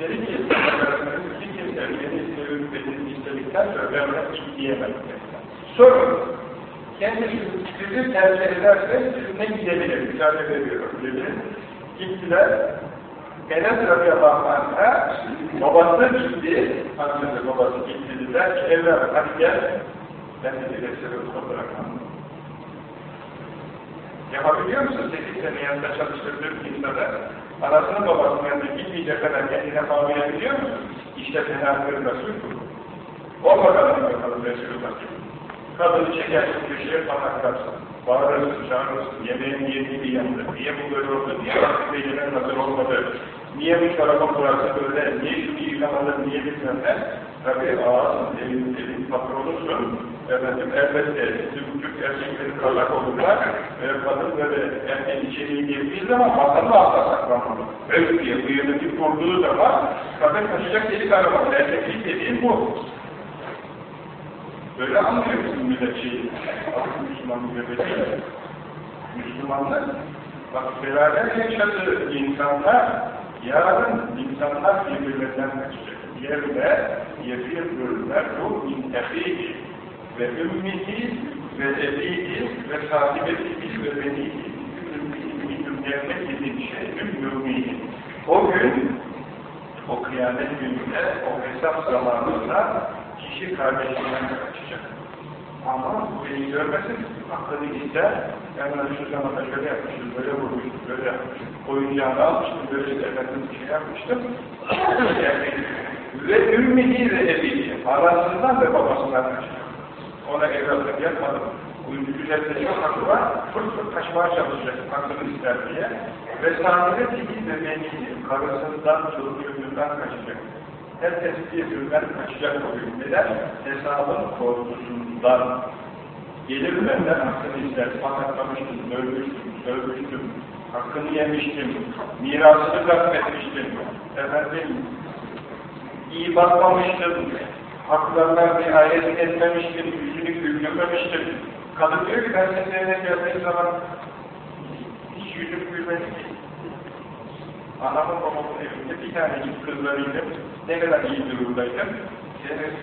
Dedi ki Efendimiz bir kimse beni sevip beni istedikten sonra ben ona diyemem. Sorun. Kendisi sizi tercih ederse sizinle gidebilir. Müsaade veriyorum dedi. Gittiler. Enes radıyallahu anh'a babası gitti, annesi babası gitti dediler ki evladım hadi gel, ben de bir sebebi bırakamam. Yapabiliyor musun? Sekiz sene yanında çalıştırdığın insana, anasının babasının yanında gitmeyecek kadar kendine bağlayabiliyor musun? İşte fenâhların Resul bu. O kadar bakalım Resulullah. Kadını çekersin, köşeye pataklarsın. Bağırırsın, çağırırsın, yemeğin yediği bir yanında. Niye bu böyle oldu, niye vaktiyle yemen hazır olmadı, Niye bu çorabın burası böyle, niye şu yıkamadın, niye bilmem ne? Tabii ağasın, elin, elin patronusun. Efendim, elbette Türk erkekleri kazak olurlar. E, kadın böyle erken içeriye girdiği zaman masanın altına saklanmalı. Öyle diye bıyığını bir vurduğu zaman kadın kaçacak delik aramalı. Erkeklik dediğin bu. Böyle anlıyor musun millet şeyi? Asıl Müslümanlık göbeği. Müslümanlık, bak beraber yaşadığı insanlar, yarın insanlar birbirlerinden kaçacak. Yerde yefirül merhu min efihi ve ümmihi ve ebihi ve sahibetihi ve benihi ümmihi devlet şeyün yürümeyi. O gün, o kıyamet gününde, o hesap zamanında kişi kardeşinden kaçacak. Ama beni görmesin, aklını ister, hemen şu zamanda şöyle yapmışız, böyle vurmuşuz, böyle yapmışız, oyuncağını almıştım, böyle efendim bir şey yapmıştım. [coughs] ümmihi ve ebihi, arasından ve babasından kaçacak. Ona evlatlık yapmadım. Bu güzelde çok hakkı var, fırt fırt kaçmaya çalışacak, hakkını ister diye. Ve sahibi tipi ve beni karısından, çocuğundan kaçacak. Herkes birbirinden kaçacak o gün. Neden? Hesabın korkusundan. Gelir benden hakkını ister, pakatlamıştım, ölmüştüm, sövmüştüm, hakkını yemiştim, mirasını gasp etmiştim, efendim, iyi bakmamıştım, haklarına riayet etmemiştim, yüzünü güldürmemiştim. Kadın diyor ki ben senin evine zaman hiç yüzüm gülmedi. Anamın babamın evinde bir tanecik kızlarıydım, ne kadar iyi durumdaydım.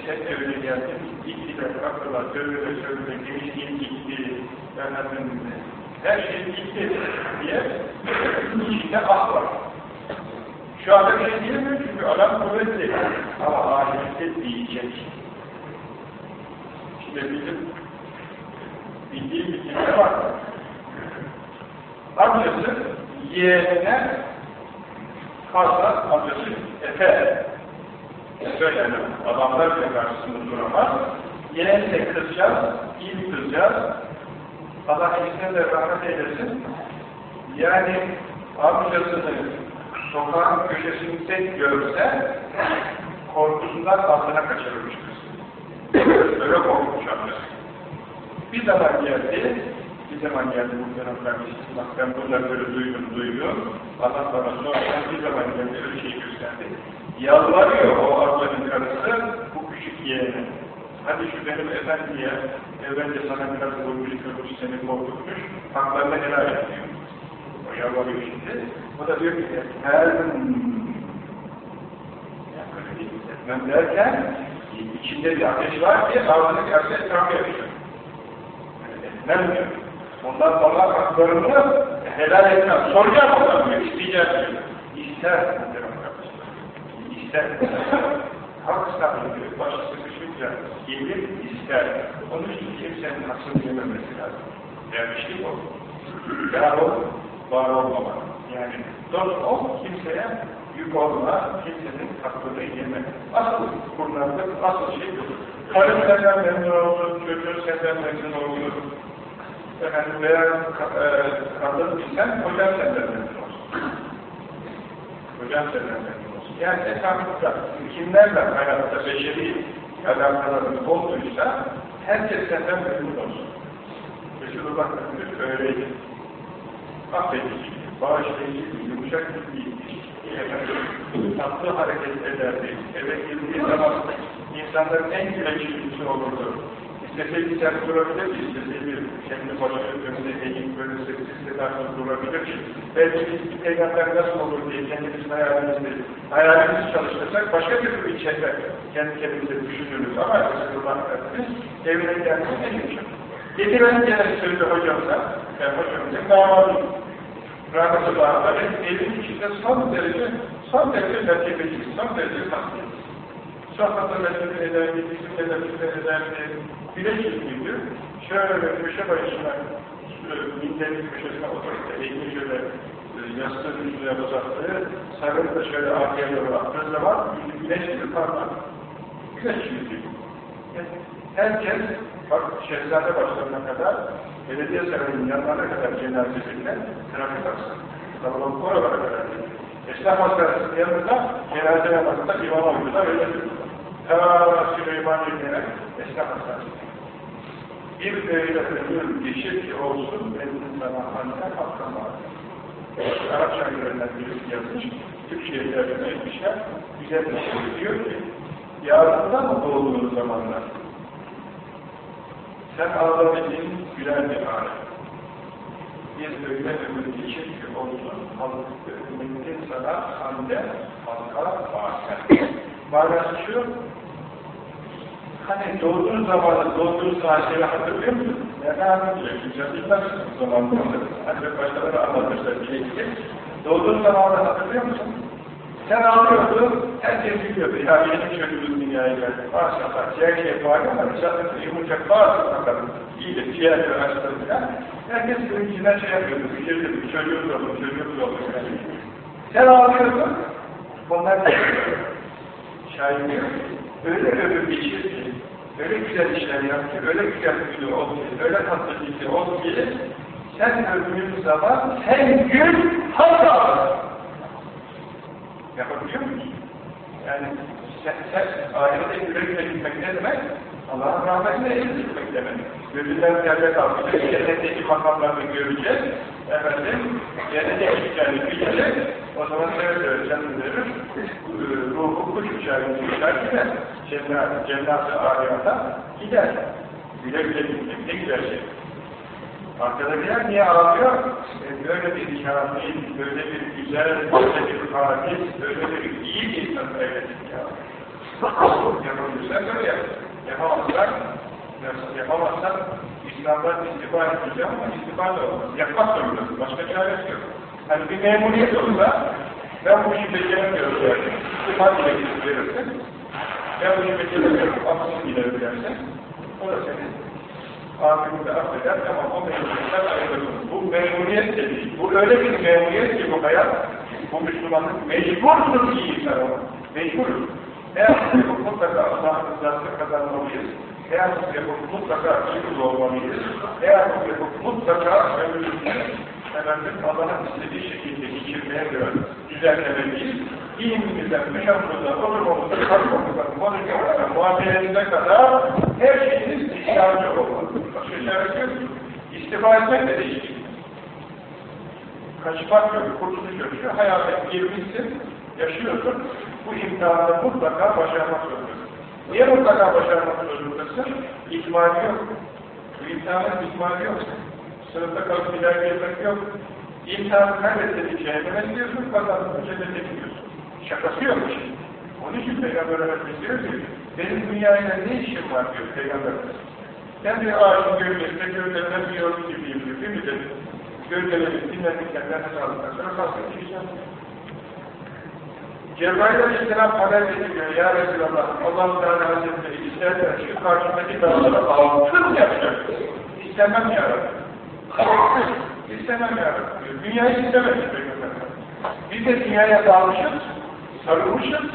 Sen evine geldin, gittiler, kalktılar, sövüle sövüle, gençliğin gitti, efendim, her şey gitti diye içinde ah var. Şu anda bir şey diyemiyor çünkü adam kuvvetli. Ama ahirette diyecek. İşte bizim bildiğim bir kimse var. Amcası yeğenine fazla amcası Efe söylenir. Adamlar bile karşısında duramaz. Yeğense kızacağız, iyi bir. Allah ikisine de rahmet eylesin. Yani amcasını sokağın köşesinde görse korkusundan altına kaçırmış kız. Öyle korkmuş amcası. Bir zaman geldi, bir zaman geldi muhtemelen kardeşim, bak ben böyle duydum, duydum. Allah bana sonra bir zaman geldi, öyle şey gösterdi. Yalvarıyor o ablanın karısı, bu küçük yeğene. Hadi şu benim efendiye, evvelce sana biraz vurmuş, kırmış, seni korkutmuş, haklarına helal et diyor. O yalvarıyor şimdi. O da diyor ki, her etmem derken, içinde bir ateş var ki, ağzını karşı etrafı yapacak. Etmem diyor. Ondan sonra haklarını helal etmem. Soracağım ondan diyor, isteyeceğim diyor. İster, ister. Hak sahibi, başı sıkışınca gelir, ister. Onun için kimsenin haksız yememesi lazım. Dervişlik o. Yahu, var olmama. Yani dost ol, kimseye yük olma, kimsenin hakkını yeme. Asıl kurnazlık, asıl şey bu. Karın senden memnun olur, çocuğun senden memnun olur. Efendim veya e, kadın sen, kocan senden memnun olsun. Kocan senden memnun olsun. Yani esasında kimlerle hayatta beşeri alakaların olduysa herkes senden memnun olsun. Resulullah Efendimiz öyleydi. Affedici, bağışlayıcı, yumuşak bir tatlı hareket ederdi. Eve girdiği zaman insanların en güneşlisi olurdu. İsteseydi sen durabilir, isteseydi kendi başına önünde eğip böyle sessiz sedasız durabilir. Belki biz bir peygamber nasıl olur diye kendimizin hayalimizde, hayalimizi çalıştırsak başka bir bir şeyler kendi kendimize düşünürüz ama Resulullah Efendimiz evine geldiğinde yumuşak. Getiren gelen söyledi hocamla, yani hocamızın damadı. Rahmetullah Aleyh, evin içinde son derece, son derece tertibeci, son derece tatlı. Sohbata mesul ederdi, bizim ederdi, ederdi, güneş yüzüydü. Şöyle köşe başına, minderin köşesine oturup elini şöyle yastığın üstüne uzattı, sarıp da şöyle arkaya doğru attığı zaman güneş gibi parmak. Güneş yüzüydü. Herkes, bak şehzade başlarına kadar, belediye sarayının yanlarına kadar cenazesinden trafik aksın. Kalabalık oralara kadar Esnaf hastanesinin yanında, cenaze yanında imam oyuncular öyle Ta Süleyman Yılmaz'a esnaf hastanesi. Bir öyle ömür geçir olsun, benim sana anne hakkım var. Arapça yönelen birisi yazmış, Türkçe'ye tercüme etmişler, güzel bir şey diyor ki, yarında mı doğduğun zamanlar? Sen ağlamadığın güler bir ağrı. Bir öyle ömür geçir ki olsun, ümmetin sana hamde, halka, bağırsen. [laughs] Manası şu, hani doğduğun zamanı, doğduğun saatleri hatırlıyor musun? Ne anlatacak? Güzel bilmezsin o zaman bunu. Ancak başkaları anlatırsa bilecek. Doğduğun zamanı hatırlıyor musun? Sen ağlıyordun, herkes biliyordu. Ya benim çocuğum dünyaya geldi. Maşallah, ciğer şey var ama canlısı yumurcak bazı bakalım. İyi de ciğerleri açtı falan. Herkes içinden şey yapıyordu, bilirdi. Bir çocuğum oldu, çocuğum oldu. Sen ağlıyordun, bunlar da diyor. Öyle ömür geçir ki, öyle güzel işler yap ki, öyle güzel gücü ol ki, öyle tatlı dilli ol ki, sen öldüğün zaman sen gün hata Yapabiliyor musun? Yani sen, sen ahirete güle gitmek ne demek? Allah'ın rahmetine el gitmek demek. Gözünden perde kalkacak, cennetteki makamlarını göreceğiz. Efendim, cennete gideceğini bilecek. O zaman seve seve verir. Ruhu kuş uçağını uçar gider. Cennet, cennet-i ahirata gider. Güle güle gitmek ne güzel şey. Arkadakiler niye ağlıyor? E, böyle bir kamil, böyle bir güzel, böyle bir hadis, böyle bir iyi bir insan kaybettik ya. Yapabilirsen böyle yap. Yapamazsan, yapamazsan İslam'dan istifa edeceğim ama istifa da olmaz. Yapmak zorundasın, başka çaresi yok. Hani bir memuriyet olsa, ben bu işi beceremiyorum yani. İstifa dilekçesi verirsin, ben bu işi beceremiyorum, aklını gidebilirsin, o da senin Akibinde affeder, tamam o memuriyetten ayrılır. Bu memuriyet de değil. Bu öyle bir memuriyet ki bu hayat, bu Müslümanlık mecburdur ki insan ona. Mecburdur. Ne yapıp mutlaka Allah'ın rızasını kazanmalıyız. Ne yapıp mutlaka iyi olmalıyız. Ne yapıp mutlaka ömrümüzü efendim Allah'ın istediği şekilde geçirmeye göre düzenlemeliyiz. İlimimizden, müşahımızdan, olumumuzdan, kalbimizden, konuşmamızdan, muamelemize kadar her şeyiniz işareti olmalı. Başka. İstifa etmek de değişik. Kaçmak yok, kurtuluş yok. Şu hayata girmişsin, yaşıyorsun. Bu imtihanı mutlaka başarmak zorundasın. Niye mutlaka başarmak zorundasın? İhmali yok. Bu imtihanın ihmali yok. Sınıfta kalıp ilerlemek yok. İmtihanı kaybettiğini cehenneme gidiyorsun, kazandığını cennete gidiyorsun. Şakası yok. Onun için Peygamber Efendimiz diyor ki, benim dünyayla ne işim var diyor Peygamber Efendimiz. Ben bir ağacın gölgesinde gölgelenen bir yolcu gibiyim diyor. Bir müddet gölgeleri dinlendikten nefes aldıktan sonra kalkıp gideceğim. Cebrail Aleyhisselam haber getiriyor. Ya Resulallah, Allah-u Teala Hazretleri istersen şu karşımdaki dağları altın yapacak. İstemem ya Rabbi. [laughs] İstemem ya Rabbi. Dünyayı istememiş Peygamber. Biz de dünyaya dalmışız, sarılmışız.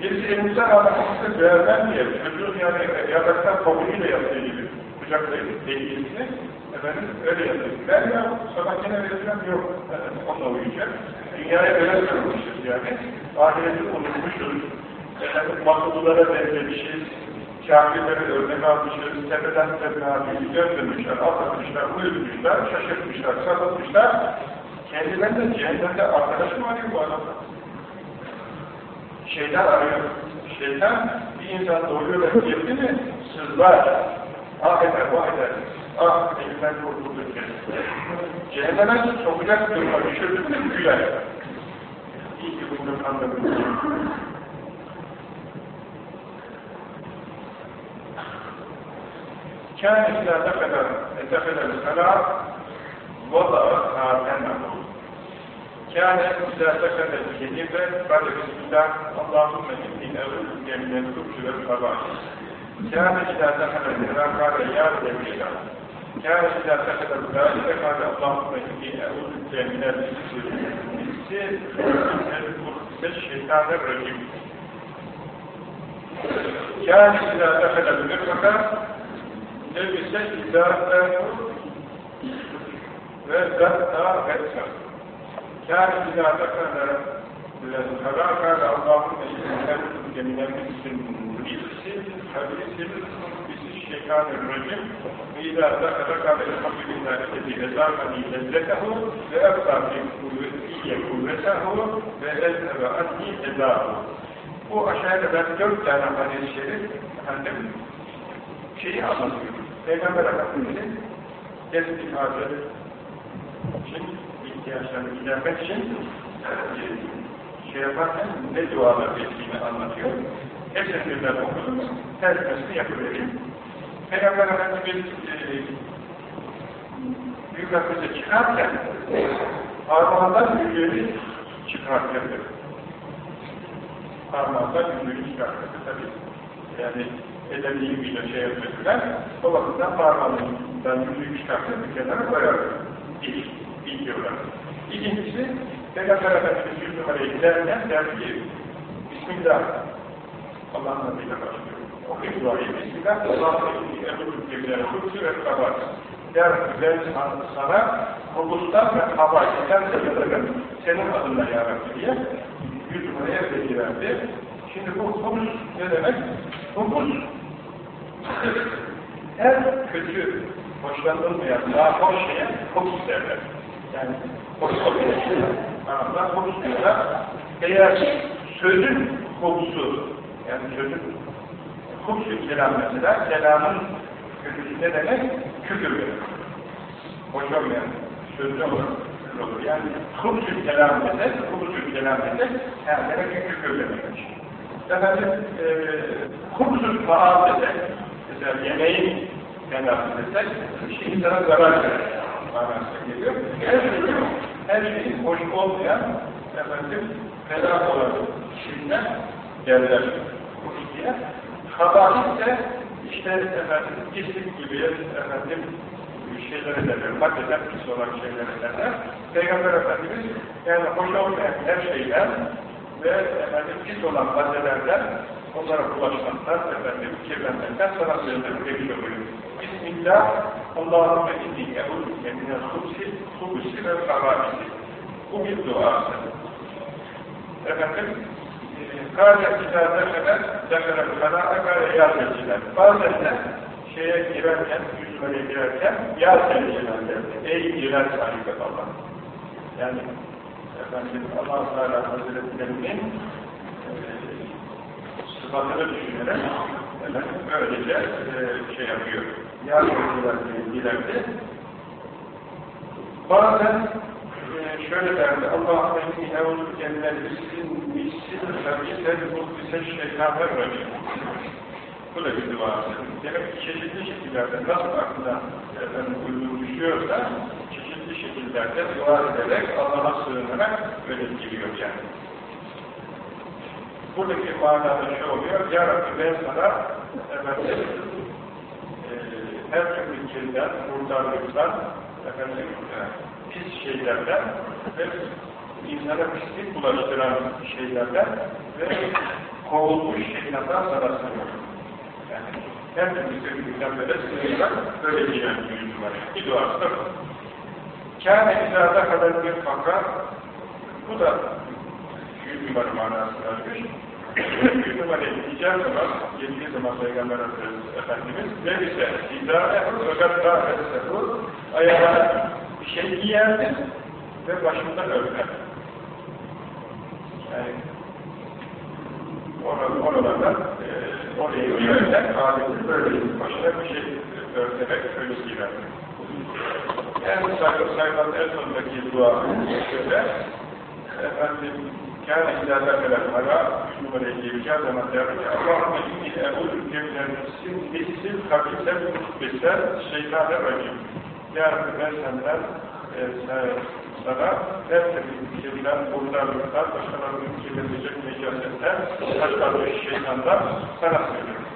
Birisi elimizden anlatmışsa vermem diye, çocuğun yani yataktan kovuğuyla yaptığı gibi kucaklayıp değilsini, efendim öyle yaptık. Ben ya sabah yine vereceğim yok, onunla uyuyacak. Dünyaya öyle sarılmışız yani, ahireti unutmuşuz, efendim makululara benzemişiz, kafirleri örnek almışız, tepeden tepeden döndürmüşler, atlatmışlar, uyutmuşlar, şaşırtmışlar, sarılmışlar. Kendilerinde cehennemde arkadaş mı arıyor bu adamlar? Şeytan arıyor. Şeytan bir insan doğuyor ve girdi mi sızlar. Ah eder, vah Ah elimden kurtuldu Cehenneme sokacak duruma düşürdü mü güler. İyi ki bunu anladım. كان إذا دخل دخل الخلاء وضع خاتمه كان إذا سكن الكذب بعد بسم الله اللهم إني أعوذ بك من الخبث والخبائث كان إذا دخل الهراء قال يا جميل كان إذا دخل ذلك قال اللهم إني أعوذ من الشيطان الرجيم. كان إذا دخل المرفق لبس إزارته وزرع غسل كان إذا دخل فلا قال اللهم إن أنتم من فبئس بئس الشيطان الرجيم فإذا ذكرك بالحمد لله الذي أذاقني لذته وأبقى في قوته وأذهب عني إذاقه Bu aşağıda ben dört tane hadis-i şerif efendim şeyi anlatıyor. Peygamber Efendimiz'in gezip ifade için, ihtiyaçlarını gidermek için şey yaparken ne dualar ettiğini anlatıyor. Hepsini birden okudum, tercümesini yapıvereyim. Peygamber Efendimiz e, büyük akıcı çıkarken armağandan büyüğünü çıkartıyordu. Armağandan büyüğünü çıkartıyordu tabii. Yani edebi bir şey yapıyorlar. O bakımdan parmağından büyüğünü çıkartıp bir kenara koyardı. İlk, ilk. İkincisi, Peygamber Efendimiz yüz numaraya giderken der ki, Bismillah, Allah'ın adıyla başlıyor. Adıyla emrülü kebirleri, kursu ve kabar. Der ben sana hukustan ve kabayetten sebeberim, senin adına yarabbim diye yüz numaraya verdi. Şimdi bu hukus ne demek? Hukus, her kötü, hoşlanılmayan, daha hoş şeye hukus derler. Yani hoş oluyor. Araplar hukus diyorlar. Eğer sözün hukusu, yani sözün hukusu kelam mesela, kelamın kötüsü ne demek? Küfür demek. Hoş olmayan sözlü olur. olur. Yani hukusu kelam desek, hukusu kelam desek, her demek ki küfür demek. Efendim, e, hukusu faal desek, mesela yemeğin telaffuz etsek, bir şey insana zarar verir manasına geliyor. Her şeyin, her şeyin hoş olmayan, efendim, feda olan şeyler derler bu ikiye. Kabahat ise işte efendim, pislik gibi efendim, şeylere derler, maddeden pis olan şeylere derler. Peygamber Efendimiz yani hoş olmayan her şeyler ve efendim pis olan maddelerden onlara bulaşmaktan, efendim, kirlenmekten sana sözleri demiş oluyor. Bismillah, Allahümme inni eûzüke minel hubsi, hubsi ve kavabisi. Bu bir duası. Efendim, kâle izâ kadar zekere fenâe kâle yâ sevciler. Bazen şeye girerken, yüzmeye girerken yâ sevciler derdi. Ey girer sahibi Allah. Yani efendim Allah-u Teala Hazretlerinin sıfatını düşünerek efendim, öylece e, şey yapıyor. Yargıcılar ileride. Bazen e, şöyle derdi, Allah'ın emni evlu cennel üstin missil sabisel mutlise şeytanlar racim. Bu da bir dua. Demek ki çeşitli şekillerde nasıl aklına efendim, uygun düşüyorsa çeşitli şekillerde dua ederek Allah'a sığınarak öyle giriyor yani. Buradaki manada şu oluyor, Ya Rabbi ben sana efendim, e, her türlü kirden, murdarlıktan, efendim, e, pis şeylerden ve insana pislik bulaştıran şeylerden ve kovulmuş şeylerden sana sığınıyorum. Yani her türlü kötülükten böyle sığınarak böyle bir yüzü var. Bir duası da bu. Kâne izâda kadar bir fakat bu da yüz numara manasını almış. Yüz numarayı diyeceğim zaman, yediği zaman Peygamber Efendimiz ne ise idare fakat daha etsehu ayağına bir şey giyerdi ve başından örter. Yani oralardan e, oraya yönler, adeti böyle başına bir şey örterek öyle giyerdi. En sayfanın en sondaki dua şöyle efendim kâne ilâlâ felâ halâ üç numaraya gireceği zaman der ki Allahümme inni eûzü kevlersin bisil kabisel mutbisel şeytâne racim Ya Rabbi ben senden e, sana her türlü kirden, buradanlıktan, başkalarının kirlenecek necasetten, taşlanmış şeytandan sana söylüyorum.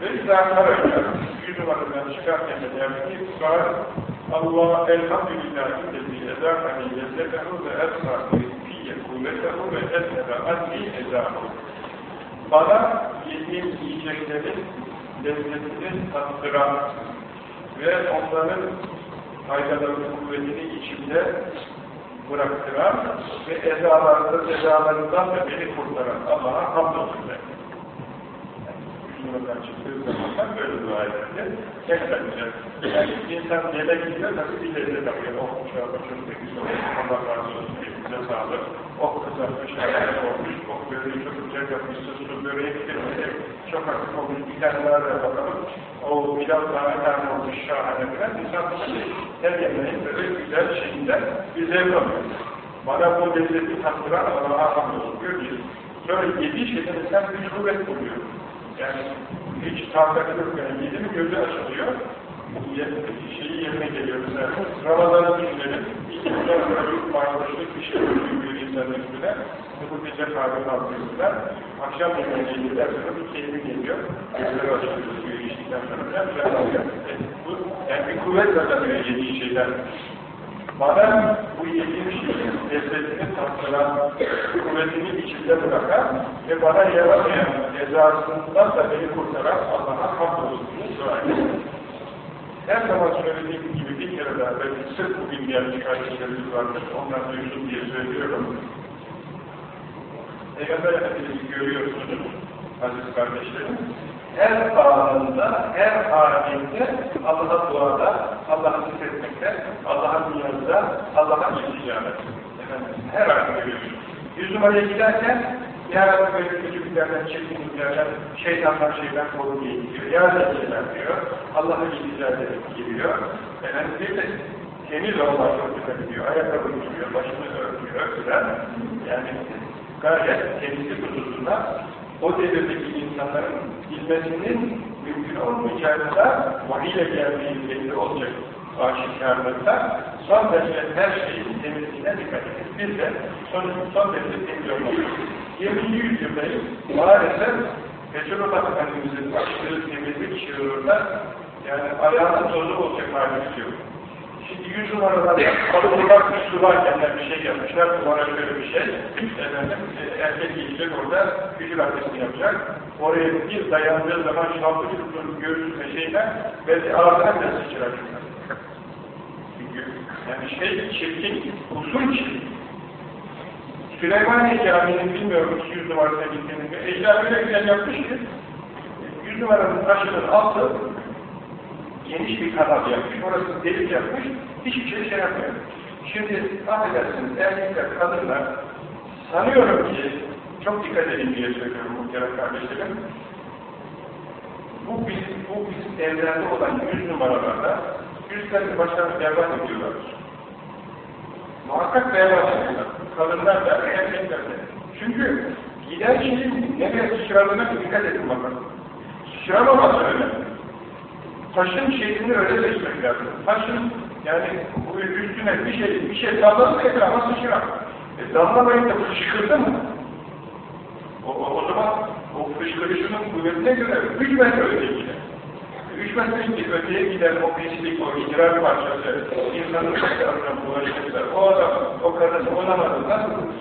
Ve izahlar öyle. Yüz numaradan çıkarken de derdi ki, Allah elhamdülillahi lezi ezâkani lezzetehu ve esrâhi fiyye kuvvetehu ve esnebe anni ezâhu. Bana yediğim yiyeceklerin lezzetini tattıran ve onların faydalarının kuvvetini içimde bıraktıran ve ezalarında, cezalarından da beni kurtaran Allah'a hamdolsun der. Yoldan çıktığı zamanlar böyle dua ederdi. Tekrar. Yani insan yemek yiyor, tabii bir lezzet alıyor. O uçağı başında güzel olsun, Allah razı olsun, hepinize sağlık. O kızartmış, ayakta olmuş, o böreği çok güzel yapmışsın, su böreği bitirmedi, çok hafif olmuş, daha da bakalım. O pilav tane tane olmuş, şahane falan. İnsan her yemeğin böyle güzel şeyinden bir zevk alıyor. Bana bu lezzeti tattıran Allah'a hamdolsun diyor ki, sonra yediği şeyden insan bir kuvvet buluyor. Yani hiç yok yani yedi mi gözü açılıyor, şeyi yerine geliyor mesela. Ramazan'ı düşünelim, iki sonra bir bir şey görüyor insanın üstüne. Bu gece kahve kalkıyorlar. Akşam yemeğine yedikten sonra bir keyfi geliyor. Gözleri açılıyor, suyu içtikten sonra. E, bu, yani bir kuvvet kazanıyor yediği şeyler. Bana bu yediğim şeyin lezzetini tattıran, kuvvetini içinde bırakan ve bana yaramayan cezasından da beni kurtaran Allah'a hamdolsun dua edin. Her zaman söylediğim gibi bir kere daha belki sırf bugün gelmiş kardeşlerimiz vardır, onlar duysun diye söylüyorum. Peygamber Efendimiz'i görüyorsunuz, aziz kardeşlerim. Her anında, her halinde Allah'a duada, Allah'a zikretmekte, Allah'a niyazda, Allah'a ilticamet. Her an görüyorsunuz. Yüz numaraya giderken ya Rabbi böyle kötülüklerden, çirkinliklerden, şeytanlar şeyden koru diye gidiyor. Ya Rabbi'ler diyor. Allah'a ilticamet giriyor. Efendim bir de temiz olmak dikkat ediyor. Ayakkabı tutuyor, başını örtüyor filan. Yani gayet temizlik hususunda o devirdeki insanların bilmesinin mümkün olmayacağında vahiyle geldiği belli olacak aşikarlıkta son derece her şeyin temizliğine dikkat edin. Biz de son, son derece temiz olmalıyız. 20. yüzyıldayız. Maalesef Resulullah Efendimiz'in açtığı temizlik şiirinde yani ayağının tozu olacak halimiz yok. Şimdi yüz numaralarda kalıbılar varken bir şey yapmışlar, duvara şöyle bir şey, e, erkek gidecek orada gücü abdestini yapacak. Oraya bir dayandığı zaman şaltı tuttuğunu görürsün şeyden, belki ağzına bile sıçrar Çünkü yani şey çirkin, usul çirkin. Süleymaniye Camii'nin bilmiyorum yüz numarasına gittiğini, Ecra öyle güzel yapmış ki, yüz numaranın taşının altı geniş bir kanal yapmış, orası delik yapmış, hiçbir şey şey yapmıyor. Şimdi affedersiniz, erkekler, kadınlar, sanıyorum ki, çok dikkat edin diye söylüyorum muhtemelen kardeşlerim, bu bizim, bu bizim evrende olan yüz numaralarda, yüzlerini başlarına berbat ediyorlar. Muhakkak berbat ediyorlar. Kadınlar da, erkekler de. Çünkü giden şeyin nereye sıçradığına dikkat edin bakalım. Sıçramaması önemli taşın şeklini öyle seçmek lazım. Taşın yani üstüne bir şey bir şey damladı etrafa sıçrar. E damlamayın da fışkırdı mı? O, o, o zaman o fışkırışının kuvvetine göre 3 metre öteye. 3 metre öteye giden o pislik, o idrar parçası insanın tarafından bulaşırsa o adam, o kadın olamadı nasıl olur?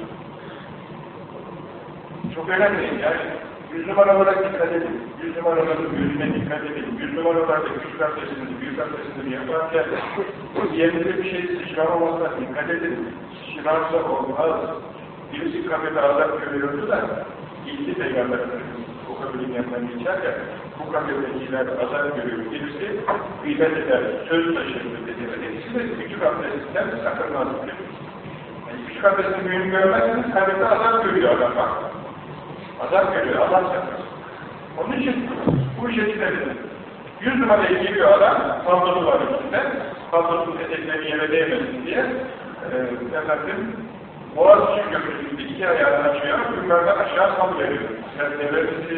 Çok önemli yani Yüz numaralara dikkat edin. Yüz numaraların gözüne dikkat edin. Yüz numaralarda küçük kardeşiniz, büyük kardeşiniz yaparken yerinde bir şey sıçramamasına dikkat edin. Sıçrarsa olmaz. Birisi kafede azap görüyordu da gitti peygamber o kabulün yanından geçerken bu kafedekiler azap görüyor. Birisi gıybet eder, söz taşırdı dedi. İkisi de küçük abdestinden sakınmaz. Yani küçük abdestin büyüğünü görmezseniz kafede azap görüyor adam bak. Azap görüyor, Allah saklasın. Onun için bu şekilde dedi. Yüz numaraya giriyor adam, paltosu var üstünde, paltosunun etekleri yere değmesin diye, e, efendim, Boğaziçi Köprüsü'nde iki ayağını açıyor, yukarıdan aşağı sallıyor. Serseverisi,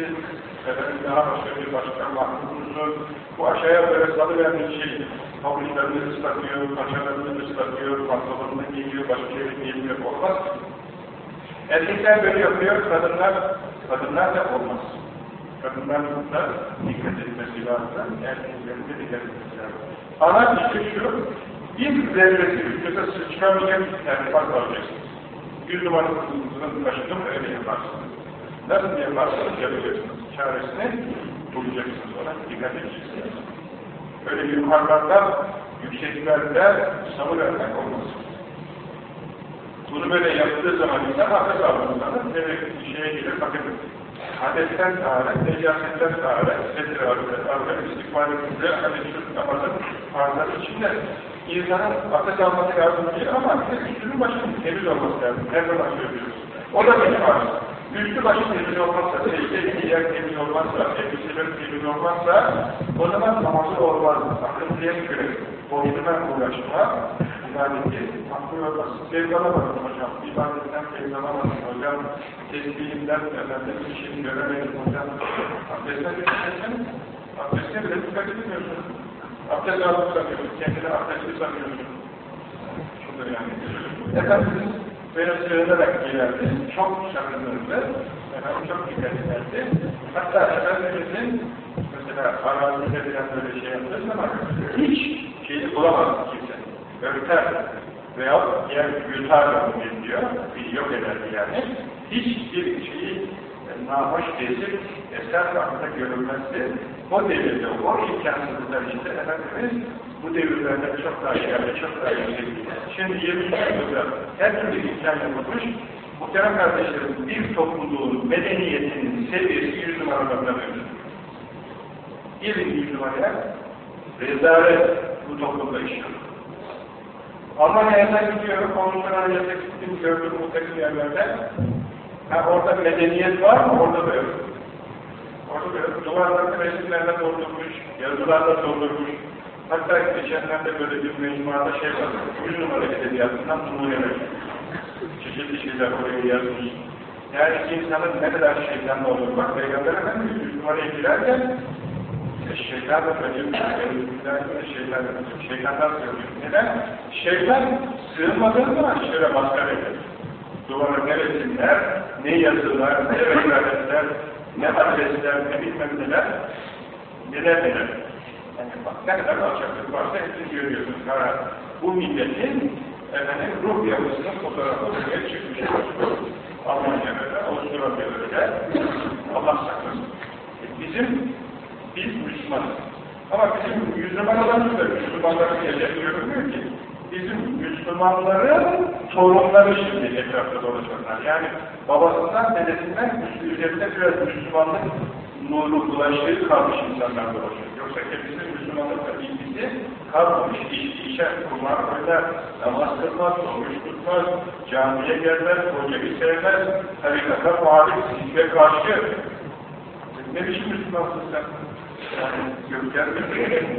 efendim daha başka bir başka mahkumlusu, bu aşağıya böyle salıverdiği şey, pabuçlarını ıslatıyor, paçalarını ıslatıyor, pantolonunu giyiyor, başka şey giymiyor, olmaz. Erkekler böyle yapıyor, kadınlar, kadınlar da olmaz. Kadınlar da dikkat etmesi lazım, erkeklerin de dikkat etmesi lazım. Ana işte şu, bir zerresi üstüne sıçramayacak bir tane fark alacaksınız. Yüz numarasının başında mı öyle yaparsınız? Nasıl yaparsanız yapacaksınız. Çaresini bulacaksınız ona, dikkat edeceksiniz. Öyle yukarılardan, yükseklerde sabır etmek olmaz. Bunu böyle yaptığı zaman insan abdest aldığı zaman demek ki şeye gelir, bakın hadesten taharet, necasetten taharet, sedir abdest, abdest, istikbal ettiğinde, hani şu namazın farzları içinde insanın abdest alması lazım değil ama bir üstünün başının temiz olması lazım. Her zaman söylüyoruz. O da benim arz. Üstü başı temiz olmazsa, secde yer temiz olmazsa, elbiseler temiz olmazsa, o zaman namazı olmaz. Akıntıya göre boynuna uğraşma, ibadeti makbul olmaz. Zevk alamadım hocam, ibadetten zevk alamadım hocam, tesbihimden efendim işini göremedim hocam. Abdestten bir şey Abdestte bile dikkat edemiyorsun. Abdest aldım sanıyorsun, kendini abdestli sanıyorsun. Şudur yani. Efendimiz böyle sığınarak gelirdi, çok sakınırdı, efendim çok dikkat ederdi. Hatta Efendimiz'in mesela arazide biraz böyle şey yaptığı zaman hiç şeyi bulamaz kimse. Örter veya yer yutar diyor, bir yok ederdi yani. Hiçbir şeyi e, nahoş tesir eser hakkında görülmezdi. O devirde, o imkansızlıklar işte Efendimiz bu devirlerde çok daha ileride, çok daha yüksekti. Şimdi 20. yüzyılda her türlü imkan yapılmış. Muhterem kardeşlerim, bir topluluğun medeniyetinin seviyesi yüz numaralarında mevcut. Gelin yüz numaraya, rezalet bu toplumda işliyor. Almanya'ya gidiyorum, konuşmalarına gittim, gördüm muhtelif yerlerde. Ha, orada medeniyet var mı? Orada da yok. Orada da yok. Duvarlarını resimlerle doldurmuş, yazılarla doldurmuş. Hatta geçenlerde böyle bir mecmuada şey var, yüz numara edebiyatından numuneler. Çeşitli şeyler oraya yazmış. Yani insanın ne kadar şeytanlı olur. Bak Peygamber Efendimiz yüz numaraya girerken şeytan da söylüyor, şeytan, şeytandan söylüyor. Neden? Şeytan sığınmadığı zaman şöyle maskar eder. Duvara ne resimler, ne yazılar, ne vekaletler, ne adresler, ne bilmem neler, neler neler. Yani bak ne kadar alçaklık varsa hepsini görüyorsunuz. Ha, bu milletin efendim, ruh yapısının fotoğrafı buraya çıkmış. Almanya'da, Avustralya'da Allah saklasın. Bizim biz Müslümanız. Ama bizim Müslümanlarımız da Müslümanların yerleri görünmüyor ki. Bizim Müslümanların torunları şimdi etrafta dolaşanlar. Yani babasından, dedesinden üzerinde biraz Müslümanlık nuru bulaşığı kalmış insanlar dolaşıyor. Yoksa kendisi Müslümanlıkla ilgisi kalmamış. İçki içer, kumar oynar, namaz kılmaz, oruç tutmaz, camiye gelmez, hocayı sevmez, tarikata muhalif, sizle karşı. Ne biçim Müslümansın sen? Yani gökler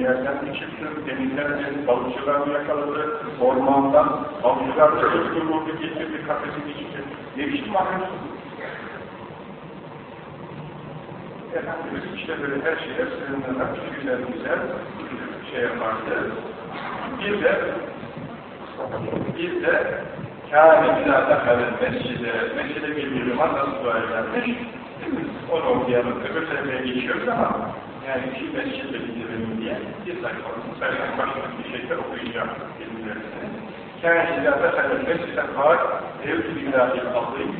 yerden çıktı, denizler mi, balıkçılar yakaladı, ormandan, balıkçılar çıktı, vurdu, getirdi, kafesin içinde. Ne biçim mahlumsun? Efendimiz işte böyle her şeye sığınarak güzel şey yapardı. Bir de bir de kâne binâda kalın mescide, mescide bir Müslüman nasıl dua edermiş? Onu okuyalım, öbür tarafa geçiyoruz ama yani iki mescide bitirelim diye bir sayfasını başka bir şeyler okuyacağım bilimlerisini. Kâne binâda kalın mescide kâr, evlü billâhil azîm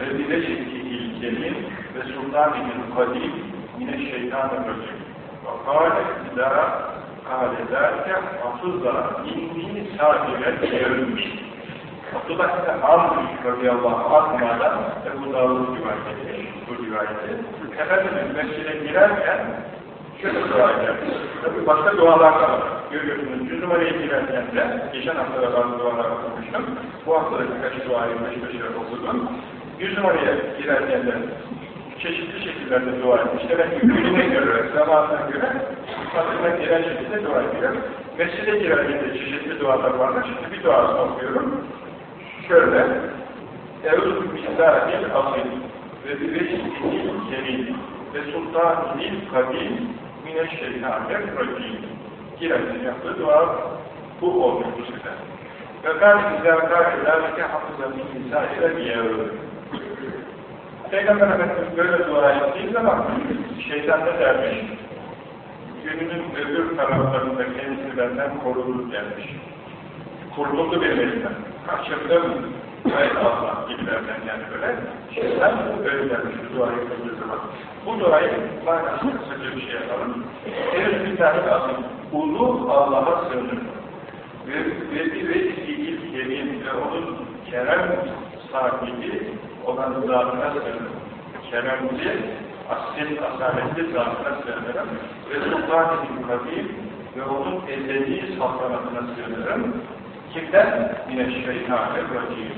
ve bilecekîhil kelim ve sultanîhil kadim mineşşeytanirracim. Ve kâle idâ kâle zâke hafızda inni sâhiret yevmi. Abdullah bin Amr radıyallahu anh'dan Ebu Davud rivayet etmiş bu rivayeti. Efendimiz mescide girerken şöyle dua eder. Tabi başka dualar da var. Görüyorsunuz yüz numaraya girerken de geçen hafta da bazı dualar okumuştum. Bu hafta da birkaç duayı beş beşer okudum. Yüz numaraya de çeşitli şekillerde dua etmiş. Demek ki gününe göre, zamanına göre aklına gelen şekilde dua ediyor. Mescide girerken çeşitli dualar vardır. Şimdi bir duasını okuyorum. Şöyle Eûzü billâhil azîm ve biveşikil celîl ve sultanil kadim mineşşeytanirracîm Girerken yaptığı dua bu olmuş bu sefer. Ve ben izâ kâle lâlike hafızan insâile biyevû Peygamber Efendimiz böyle dua ettiği zaman şeytan ne dermiş? Gününün öbür taraflarında kendisi benden korunur dermiş. Kurtuldu benim elimden. Kaçırdım. Hayır Allah gibilerden yani böyle. Şeytan böyle dermiş bu duayı kıldığı zaman. Bu duayı manasını kısaca bir şey yapalım. Henüz bir tane asıl. Ulu Allah'a sığınır. Ve, ve bir vecih ilk yemin ve onun kerem sahibi olan zatına sığınırım. Keremli, asil, asaletli zatına sığınırım. Ve sultan-ı ve onun ezeli saltanatına sığınırım. Kimden? Yine şeytanı racim.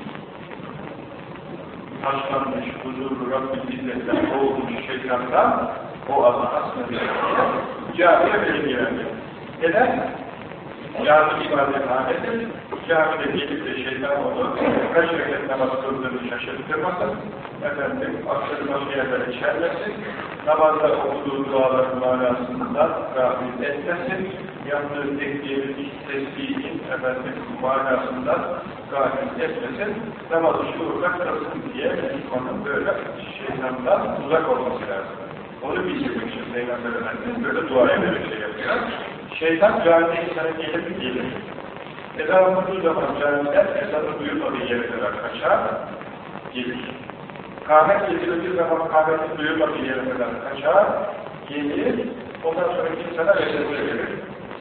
Taşlanmış, huzuru Rabbim izzetten boğulmuş şeytandan o Allah'a sığınırım diye camiye belirlendi. Neden? Cami ibadethanedir. Camide gelip de şeytan onu kaç rekat namaz kıldığını şaşırtırmasın. Efendim, akşam başka yerlere içermesin. Namazda okuduğu duaların manasından rahmet etmesin. Yaptığı tekbirin, tesbihin efendim, manasından rahmet etmesin. Namazı şuurda kırılsın diye onun böyle şeytandan uzak olması lazım. Onu bildirmek için Peygamber Efendimiz böyle dua ederek şey yapıyor. Şeytan camide insana gelir mi gelir. Ezan okunduğu zaman camiden ezanı duyulmadığı yere kadar kaçar, gelir. Kahmet getirildiği zaman kahmetin duyulmadığı yere kadar kaçar, gelir. Ondan sonra insana vesile verir.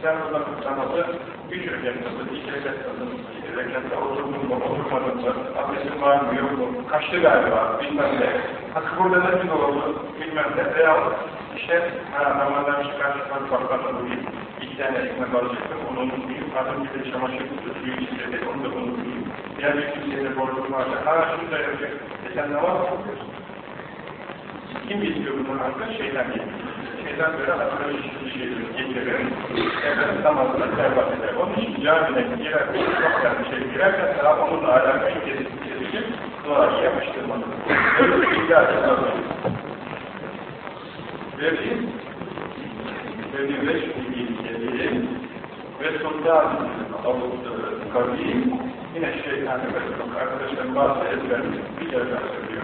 Sen bundan namazı üç rekat kılın, iki rekat kılın, iki rekatta oturdun mu, oturmadın mı, abdestin var mı, yok mu, kaçtı galiba, bilmem ne. Hakkı burada da bir oldu, bilmem ne, veya işte ha, Ramazan çıkar çıkar bakmadan uyuyup iki tane ekmek alacaktım, onu unutmayayım, kadın bir de çamaşır suyu istedi, onu da unutmayayım. Diğer bir kimseye borcum varsa, ha şunu da yapacak, e sen namaz mı? Kim istiyor bunun hakkı? Şeytan geliyor. Şeytan böyle hakkı bir şey getirir, efendim namazını berbat eder. Onun için camine girerken, çok yani şey girerken daha onun alakayı kesip duayı yapıştırmalı. Böyle bir iddia etmez. Vereyim, ve beş bilgileri ve sultan kavim yine şeytanı ve arkadaşlarım bazı ezberimiz bir yerden söylüyor.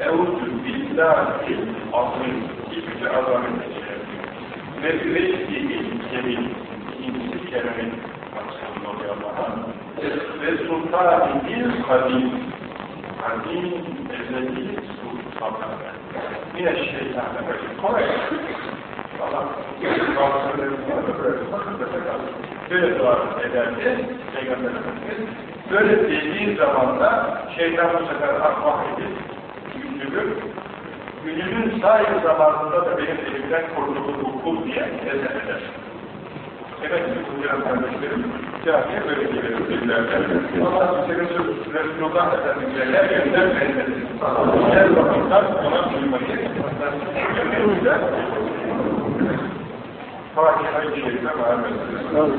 Eûzü billâhi azim hiçbir azamet şey ve vecdihi cemil. İkincisi kelimenin maksadında oluyor Allah'a ve sultanı kadim kadim ezeli sultan yine şeytanı böyle kolay Böyle dua ederdi Peygamber. Böyle dediği zaman da şeytan bu sefer akvah edip gündürür. Gününün sahibi zamanında da benim elimden kurtulur hukuk diye ezen eder. Evet, muhtemelen kardeşlerim, camiye böyle gelir bilirler. Allah bize Resulullah Efendimiz'e her yönden benzesin. Her vakitler ona duymayı, Fatiha'yı şerife var mısınız?